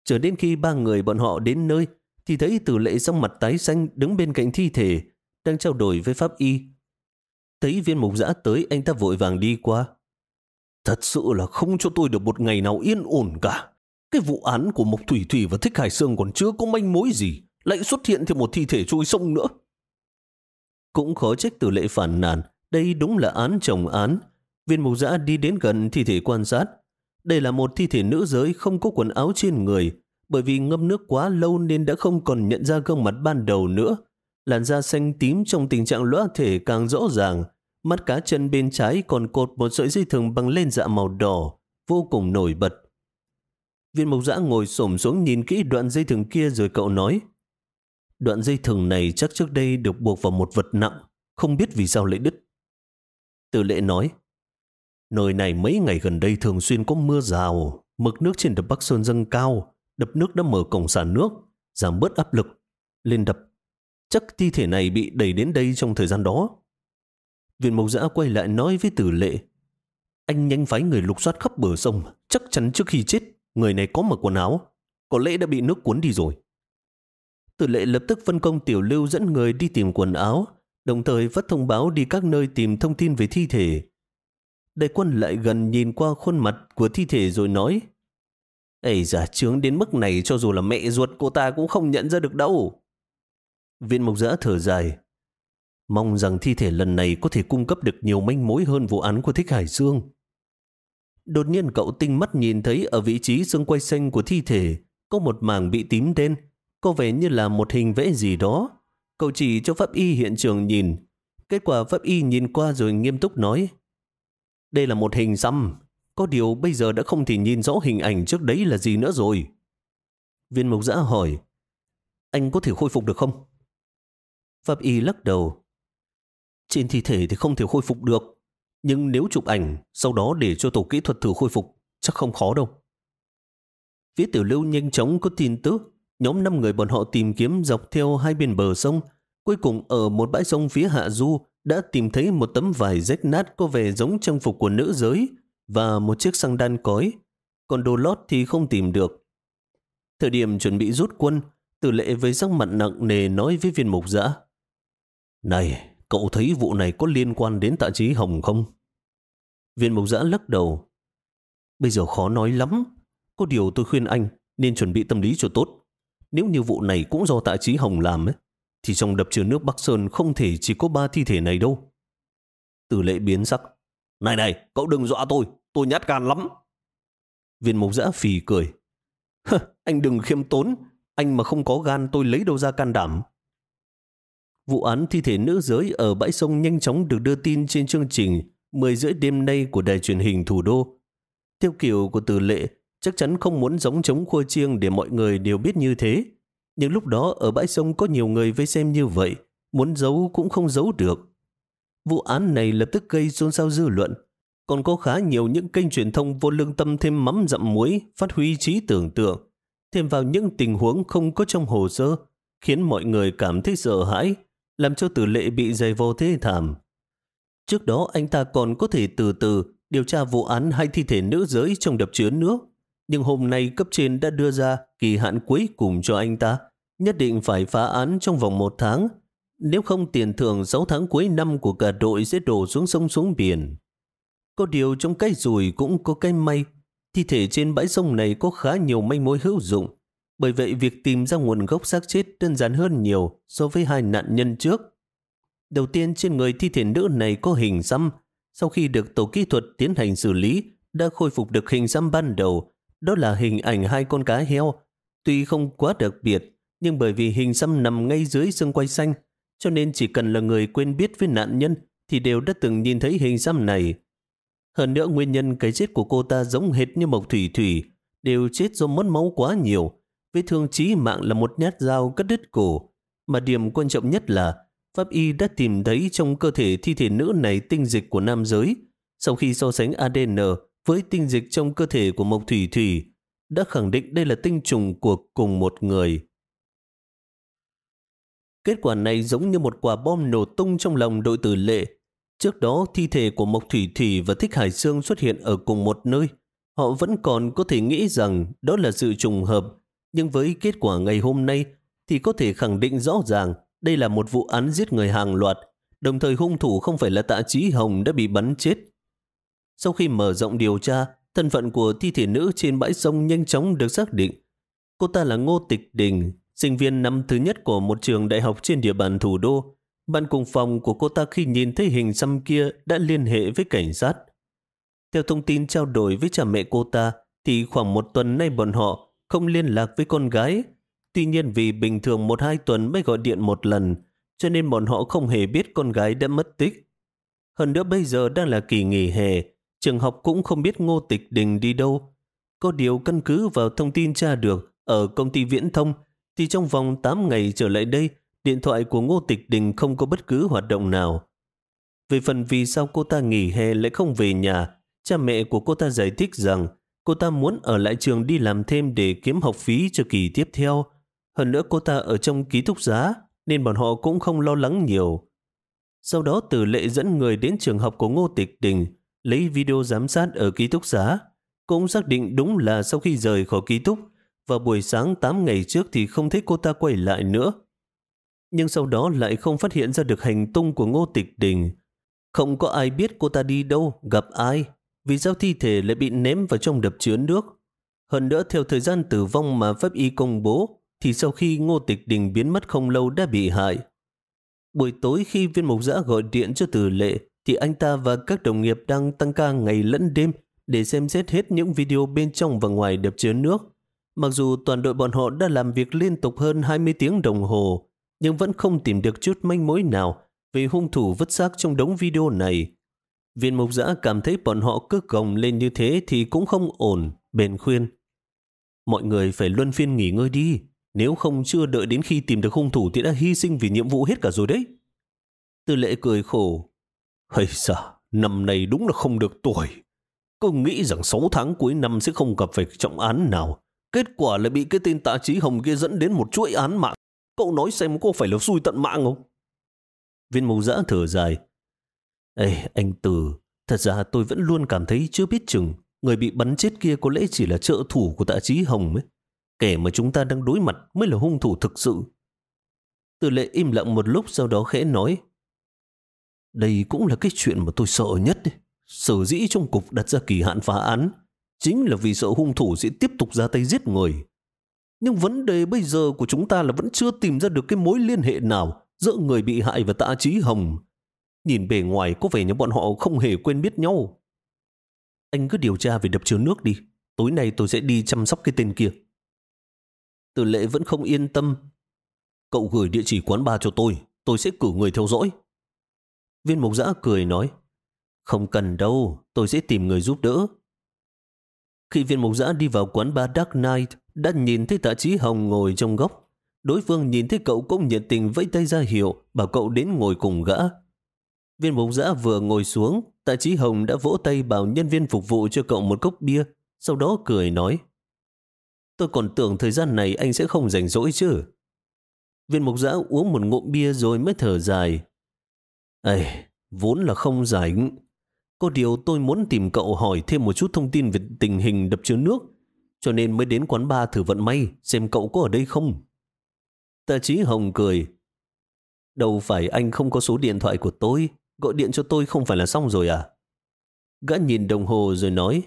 Chờ đến khi ba người bọn họ đến nơi, thì thấy tử lệ trong mặt tái xanh đứng bên cạnh thi thể, đang trao đổi với pháp y. Thấy viên mục giã tới, anh ta vội vàng đi qua. Thật sự là không cho tôi được một ngày nào yên ổn cả. Cái vụ án của Mộc Thủy Thủy và Thích Hải Sương còn chưa có manh mối gì, lại xuất hiện thêm một thi thể trôi sông nữa. Cũng khó trách tử lệ phản nàn, đây đúng là án chồng án. Viên mục giã đi đến gần thi thể quan sát. Đây là một thi thể nữ giới không có quần áo trên người, bởi vì ngâm nước quá lâu nên đã không còn nhận ra gương mặt ban đầu nữa. Làn da xanh tím trong tình trạng lõa thể càng rõ ràng. Mắt cá chân bên trái còn cột một sợi dây thừng bằng lên dạ màu đỏ, vô cùng nổi bật. Viên mộc giã ngồi xổm xuống nhìn kỹ đoạn dây thừng kia rồi cậu nói Đoạn dây thừng này chắc trước đây được buộc vào một vật nặng, không biết vì sao lại đứt. Từ lệ nói, nơi này mấy ngày gần đây thường xuyên có mưa rào, mực nước trên đập Bắc Sơn dâng cao, đập nước đã mở cổng xả nước, giảm bớt áp lực, lên đập. Chắc thi thể này bị đẩy đến đây trong thời gian đó. Viện Mộc Giã quay lại nói với tử lệ, anh nhanh phái người lục soát khắp bờ sông, chắc chắn trước khi chết, người này có mặc quần áo, có lẽ đã bị nước cuốn đi rồi. Tử lệ lập tức phân công tiểu lưu dẫn người đi tìm quần áo, đồng thời phát thông báo đi các nơi tìm thông tin về thi thể. Đại quân lại gần nhìn qua khuôn mặt của thi thể rồi nói Ây giả trướng đến mức này cho dù là mẹ ruột cô ta cũng không nhận ra được đâu. Viện mộc giã thở dài. Mong rằng thi thể lần này có thể cung cấp được nhiều manh mối hơn vụ án của Thích Hải Dương. Đột nhiên cậu tinh mắt nhìn thấy ở vị trí xương quay xanh của thi thể có một mảng bị tím đen, có vẻ như là một hình vẽ gì đó. Cậu chỉ cho pháp y hiện trường nhìn. Kết quả pháp y nhìn qua rồi nghiêm túc nói. Đây là một hình xăm. Có điều bây giờ đã không thể nhìn rõ hình ảnh trước đấy là gì nữa rồi. Viên mục giã hỏi. Anh có thể khôi phục được không? Pháp y lắc đầu. Trên thi thể thì không thể khôi phục được. Nhưng nếu chụp ảnh, sau đó để cho tổ kỹ thuật thử khôi phục, chắc không khó đâu. Phía tiểu lưu nhanh chóng có tin tức Nhóm 5 người bọn họ tìm kiếm dọc theo hai bên bờ sông. Cuối cùng ở một bãi sông phía hạ du đã tìm thấy một tấm vải rách nát có vẻ giống trang phục của nữ giới và một chiếc xăng đan cói. Còn đồ lót thì không tìm được. Thời điểm chuẩn bị rút quân, tử lệ với sắc mặt nặng nề nói với viên mục dã Này, cậu thấy vụ này có liên quan đến tạ trí hồng không? Viên mục giã lắc đầu. Bây giờ khó nói lắm. Có điều tôi khuyên anh nên chuẩn bị tâm lý cho tốt. Nếu như vụ này cũng do tạ trí hồng làm ấy, thì trong đập chứa nước Bắc Sơn không thể chỉ có ba thi thể này đâu. tử lệ biến sắc. Này này, cậu đừng dọa tôi, tôi nhát gan lắm. Viên mục giã phì cười. anh đừng khiêm tốn, anh mà không có gan tôi lấy đâu ra can đảm. Vụ án thi thể nữ giới ở bãi sông nhanh chóng được đưa tin trên chương trình 10 rưỡi đêm nay của đài truyền hình thủ đô. Theo kiểu của từ lệ, chắc chắn không muốn giống chống khua chiêng để mọi người đều biết như thế. Nhưng lúc đó ở bãi sông có nhiều người vây xem như vậy, muốn giấu cũng không giấu được. Vụ án này lập tức gây xôn xao dư luận. Còn có khá nhiều những kênh truyền thông vô lương tâm thêm mắm dặm muối, phát huy trí tưởng tượng, thêm vào những tình huống không có trong hồ sơ, khiến mọi người cảm thấy sợ hãi, làm cho tử lệ bị dày vô thế thảm. Trước đó, anh ta còn có thể từ từ điều tra vụ án hai thi thể nữ giới trong đập chứa nước. Nhưng hôm nay cấp trên đã đưa ra kỳ hạn cuối cùng cho anh ta. Nhất định phải phá án trong vòng một tháng. Nếu không, tiền thưởng 6 tháng cuối năm của cả đội sẽ đổ xuống sông xuống biển. Có điều trong cái rùi cũng có cái may. Thi thể trên bãi sông này có khá nhiều manh mối hữu dụng. Bởi vậy việc tìm ra nguồn gốc xác chết đơn giản hơn nhiều so với hai nạn nhân trước. Đầu tiên trên người thi thể nữ này có hình xăm. Sau khi được tổ kỹ thuật tiến hành xử lý, đã khôi phục được hình xăm ban đầu. Đó là hình ảnh hai con cá heo. Tuy không quá đặc biệt, nhưng bởi vì hình xăm nằm ngay dưới xương quay xanh, cho nên chỉ cần là người quên biết với nạn nhân thì đều đã từng nhìn thấy hình xăm này. Hơn nữa nguyên nhân cái chết của cô ta giống hệt như Mộc Thủy Thủy, đều chết do mất máu quá nhiều. Vết thương chí mạng là một nhát dao cắt đứt cổ, mà điểm quan trọng nhất là Pháp y đã tìm thấy trong cơ thể thi thể nữ này tinh dịch của nam giới. Sau khi so sánh ADN với tinh dịch trong cơ thể của Mộc Thủy Thủy, đã khẳng định đây là tinh trùng của cùng một người. Kết quả này giống như một quả bom nổ tung trong lòng đội tử lệ. Trước đó, thi thể của Mộc Thủy Thủy và Thích Hải Sương xuất hiện ở cùng một nơi. Họ vẫn còn có thể nghĩ rằng đó là sự trùng hợp, nhưng với kết quả ngày hôm nay thì có thể khẳng định rõ ràng đây là một vụ án giết người hàng loạt, đồng thời hung thủ không phải là tạ trí hồng đã bị bắn chết. Sau khi mở rộng điều tra, thân phận của thi thể nữ trên bãi sông nhanh chóng được xác định. Cô ta là Ngô Tịch Đình, sinh viên năm thứ nhất của một trường đại học trên địa bàn thủ đô. bạn cùng phòng của cô ta khi nhìn thấy hình xăm kia đã liên hệ với cảnh sát. Theo thông tin trao đổi với cha mẹ cô ta, thì khoảng một tuần nay bọn họ không liên lạc với con gái Tuy nhiên vì bình thường một hai tuần mới gọi điện một lần, cho nên bọn họ không hề biết con gái đã mất tích. Hơn nữa bây giờ đang là kỳ nghỉ hè, trường học cũng không biết Ngô Tịch Đình đi đâu. Có điều căn cứ vào thông tin tra được ở công ty viễn thông, thì trong vòng 8 ngày trở lại đây, điện thoại của Ngô Tịch Đình không có bất cứ hoạt động nào. Về phần vì sao cô ta nghỉ hè lại không về nhà, cha mẹ của cô ta giải thích rằng cô ta muốn ở lại trường đi làm thêm để kiếm học phí cho kỳ tiếp theo. Hơn nữa cô ta ở trong ký túc giá, nên bọn họ cũng không lo lắng nhiều. Sau đó từ lệ dẫn người đến trường học của Ngô Tịch Đình, lấy video giám sát ở ký túc xá. Cũng xác định đúng là sau khi rời khỏi ký túc, vào buổi sáng 8 ngày trước thì không thấy cô ta quay lại nữa. Nhưng sau đó lại không phát hiện ra được hành tung của Ngô Tịch Đình. Không có ai biết cô ta đi đâu, gặp ai, vì sao thi thể lại bị ném vào trong đập chứa nước. Hơn nữa theo thời gian tử vong mà pháp y công bố, thì sau khi Ngô Tịch Đình biến mất không lâu đã bị hại. Buổi tối khi viên mục giã gọi điện cho Tử lệ, thì anh ta và các đồng nghiệp đang tăng ca ngày lẫn đêm để xem xét hết những video bên trong và ngoài đập chứa nước. Mặc dù toàn đội bọn họ đã làm việc liên tục hơn 20 tiếng đồng hồ, nhưng vẫn không tìm được chút manh mối nào về hung thủ vứt xác trong đống video này. Viên mục giã cảm thấy bọn họ cứ gồng lên như thế thì cũng không ổn, bền khuyên. Mọi người phải luân phiên nghỉ ngơi đi, nếu không chưa đợi đến khi tìm được hung thủ thì đã hy sinh vì nhiệm vụ hết cả rồi đấy. Tư lệ cười khổ. Hây sao, năm nay đúng là không được tuổi. Cứ nghĩ rằng 6 tháng cuối năm sẽ không gặp phải trọng án nào. Kết quả lại bị cái tên tạ trí hồng kia dẫn đến một chuỗi án mạng. Cậu nói xem có phải là xui tận mạng không? Viên mục giã thở dài. Ê, anh Từ, thật ra tôi vẫn luôn cảm thấy chưa biết chừng người bị bắn chết kia có lẽ chỉ là trợ thủ của tạ trí hồng ấy. Kẻ mà chúng ta đang đối mặt mới là hung thủ thực sự. Từ lệ im lặng một lúc sau đó khẽ nói. Đây cũng là cái chuyện mà tôi sợ nhất. Sở dĩ trong cục đặt ra kỳ hạn phá án chính là vì sợ hung thủ sẽ tiếp tục ra tay giết người. Nhưng vấn đề bây giờ của chúng ta là vẫn chưa tìm ra được cái mối liên hệ nào giữa người bị hại và tạ trí hồng. Nhìn bề ngoài có vẻ như bọn họ không hề quên biết nhau. Anh cứ điều tra về đập chứa nước đi. Tối nay tôi sẽ đi chăm sóc cái tên kia. Từ lệ vẫn không yên tâm. Cậu gửi địa chỉ quán bar cho tôi. Tôi sẽ cử người theo dõi. Viên mục giã cười nói. Không cần đâu. Tôi sẽ tìm người giúp đỡ. Khi viên mục giã đi vào quán bar Dark Knight, đã nhìn thấy tạ trí hồng ngồi trong góc. Đối phương nhìn thấy cậu cũng nhiệt tình vẫy tay ra hiệu, bảo cậu đến ngồi cùng gã. Viên mục giã vừa ngồi xuống, tạ trí hồng đã vỗ tay bảo nhân viên phục vụ cho cậu một cốc bia, sau đó cười nói. Tôi còn tưởng thời gian này anh sẽ không rảnh rỗi chứ. Viên mục giã uống một ngụm bia rồi mới thở dài. Ây, vốn là không rảnh. Có điều tôi muốn tìm cậu hỏi thêm một chút thông tin về tình hình đập chứa nước, cho nên mới đến quán bar thử vận may xem cậu có ở đây không. Tạ trí hồng cười. Đâu phải anh không có số điện thoại của tôi, gọi điện cho tôi không phải là xong rồi à? Gã nhìn đồng hồ rồi nói.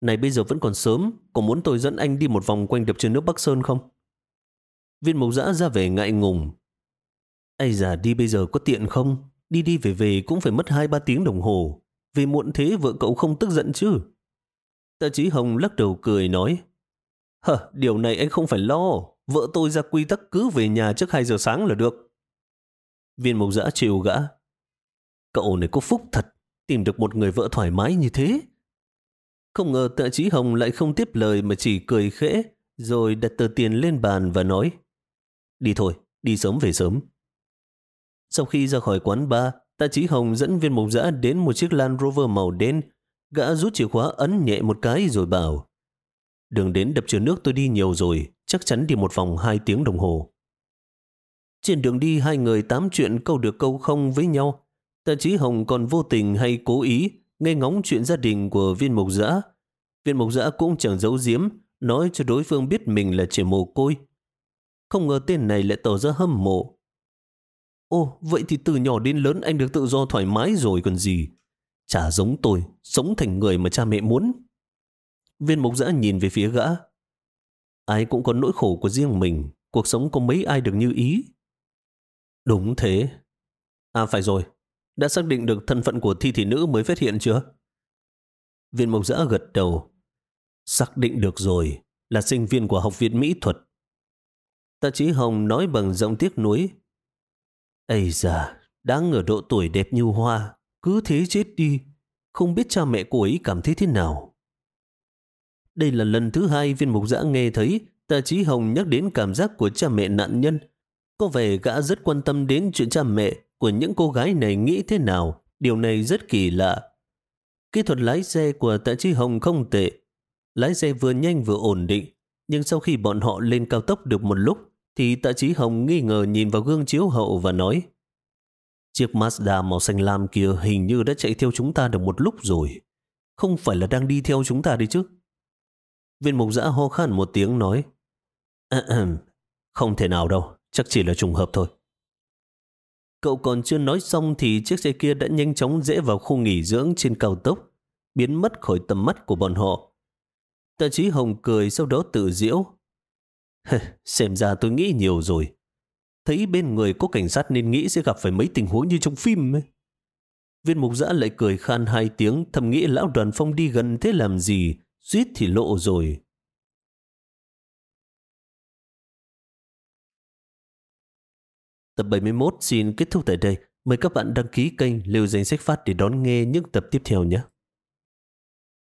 Này bây giờ vẫn còn sớm, có muốn tôi dẫn anh đi một vòng quanh đập trên nước Bắc Sơn không? Viên mộc dã ra về ngại ngùng. Ây già đi bây giờ có tiện không? Đi đi về về cũng phải mất 2-3 tiếng đồng hồ. Vì muộn thế vợ cậu không tức giận chứ? Tạ Chí Hồng lắc đầu cười nói. Hờ, điều này anh không phải lo. Vợ tôi ra quy tắc cứ về nhà trước 2 giờ sáng là được. Viên mộc dã chiều gã. Cậu này có phúc thật, tìm được một người vợ thoải mái như thế. Không ngờ tạ trí hồng lại không tiếp lời mà chỉ cười khẽ, rồi đặt tờ tiền lên bàn và nói, đi thôi, đi sớm về sớm. Sau khi ra khỏi quán bar, tạ trí hồng dẫn viên mục giã đến một chiếc Land Rover màu đen, gã rút chìa khóa ấn nhẹ một cái rồi bảo, đường đến đập chứa nước tôi đi nhiều rồi, chắc chắn đi một vòng hai tiếng đồng hồ. Trên đường đi hai người tám chuyện câu được câu không với nhau. Tạ Chí Hồng còn vô tình hay cố ý nghe ngóng chuyện gia đình của viên mục giã. Viên mục giã cũng chẳng giấu giếm, nói cho đối phương biết mình là trẻ mồ côi. Không ngờ tên này lại tỏ ra hâm mộ. ô vậy thì từ nhỏ đến lớn anh được tự do thoải mái rồi còn gì. Chả giống tôi, sống thành người mà cha mẹ muốn. Viên mục giã nhìn về phía gã. Ai cũng có nỗi khổ của riêng mình, cuộc sống có mấy ai được như ý. Đúng thế. À phải rồi, đã xác định được thân phận của thi thị nữ mới phát hiện chưa? Viên mộc giã gật đầu. Xác định được rồi, là sinh viên của học viện mỹ thuật. Tạ Chí Hồng nói bằng giọng tiếc nuối. Ây da, đáng ở độ tuổi đẹp như hoa, cứ thế chết đi, không biết cha mẹ cô ấy cảm thấy thế nào. Đây là lần thứ hai viên mục giã nghe thấy Tạ Chí Hồng nhắc đến cảm giác của cha mẹ nạn nhân. Có vẻ gã rất quan tâm đến chuyện cha mẹ của những cô gái này nghĩ thế nào. Điều này rất kỳ lạ. Kỹ thuật lái xe của Tạ Chi Hồng không tệ. Lái xe vừa nhanh vừa ổn định. Nhưng sau khi bọn họ lên cao tốc được một lúc, thì Tạ Chí Hồng nghi ngờ nhìn vào gương chiếu hậu và nói Chiếc Mazda màu xanh lam kia hình như đã chạy theo chúng ta được một lúc rồi. Không phải là đang đi theo chúng ta đi chứ? Viên mục giã ho khan một tiếng nói Không thể nào đâu, chắc chỉ là trùng hợp thôi. Cậu còn chưa nói xong thì chiếc xe kia đã nhanh chóng rẽ vào khu nghỉ dưỡng trên cao tốc, biến mất khỏi tầm mắt của bọn họ. Tạ trí Hồng cười sau đó tự diễu. Xem ra tôi nghĩ nhiều rồi. Thấy bên người có cảnh sát nên nghĩ sẽ gặp phải mấy tình huống như trong phim ấy. Viên mục giã lại cười khan hai tiếng thầm nghĩ lão đoàn phong đi gần thế làm gì, suýt thì lộ rồi. Tập 71 xin kết thúc tại đây. Mời các bạn đăng ký kênh, Lưu Danh Sách Phát để đón nghe những tập tiếp theo nhé.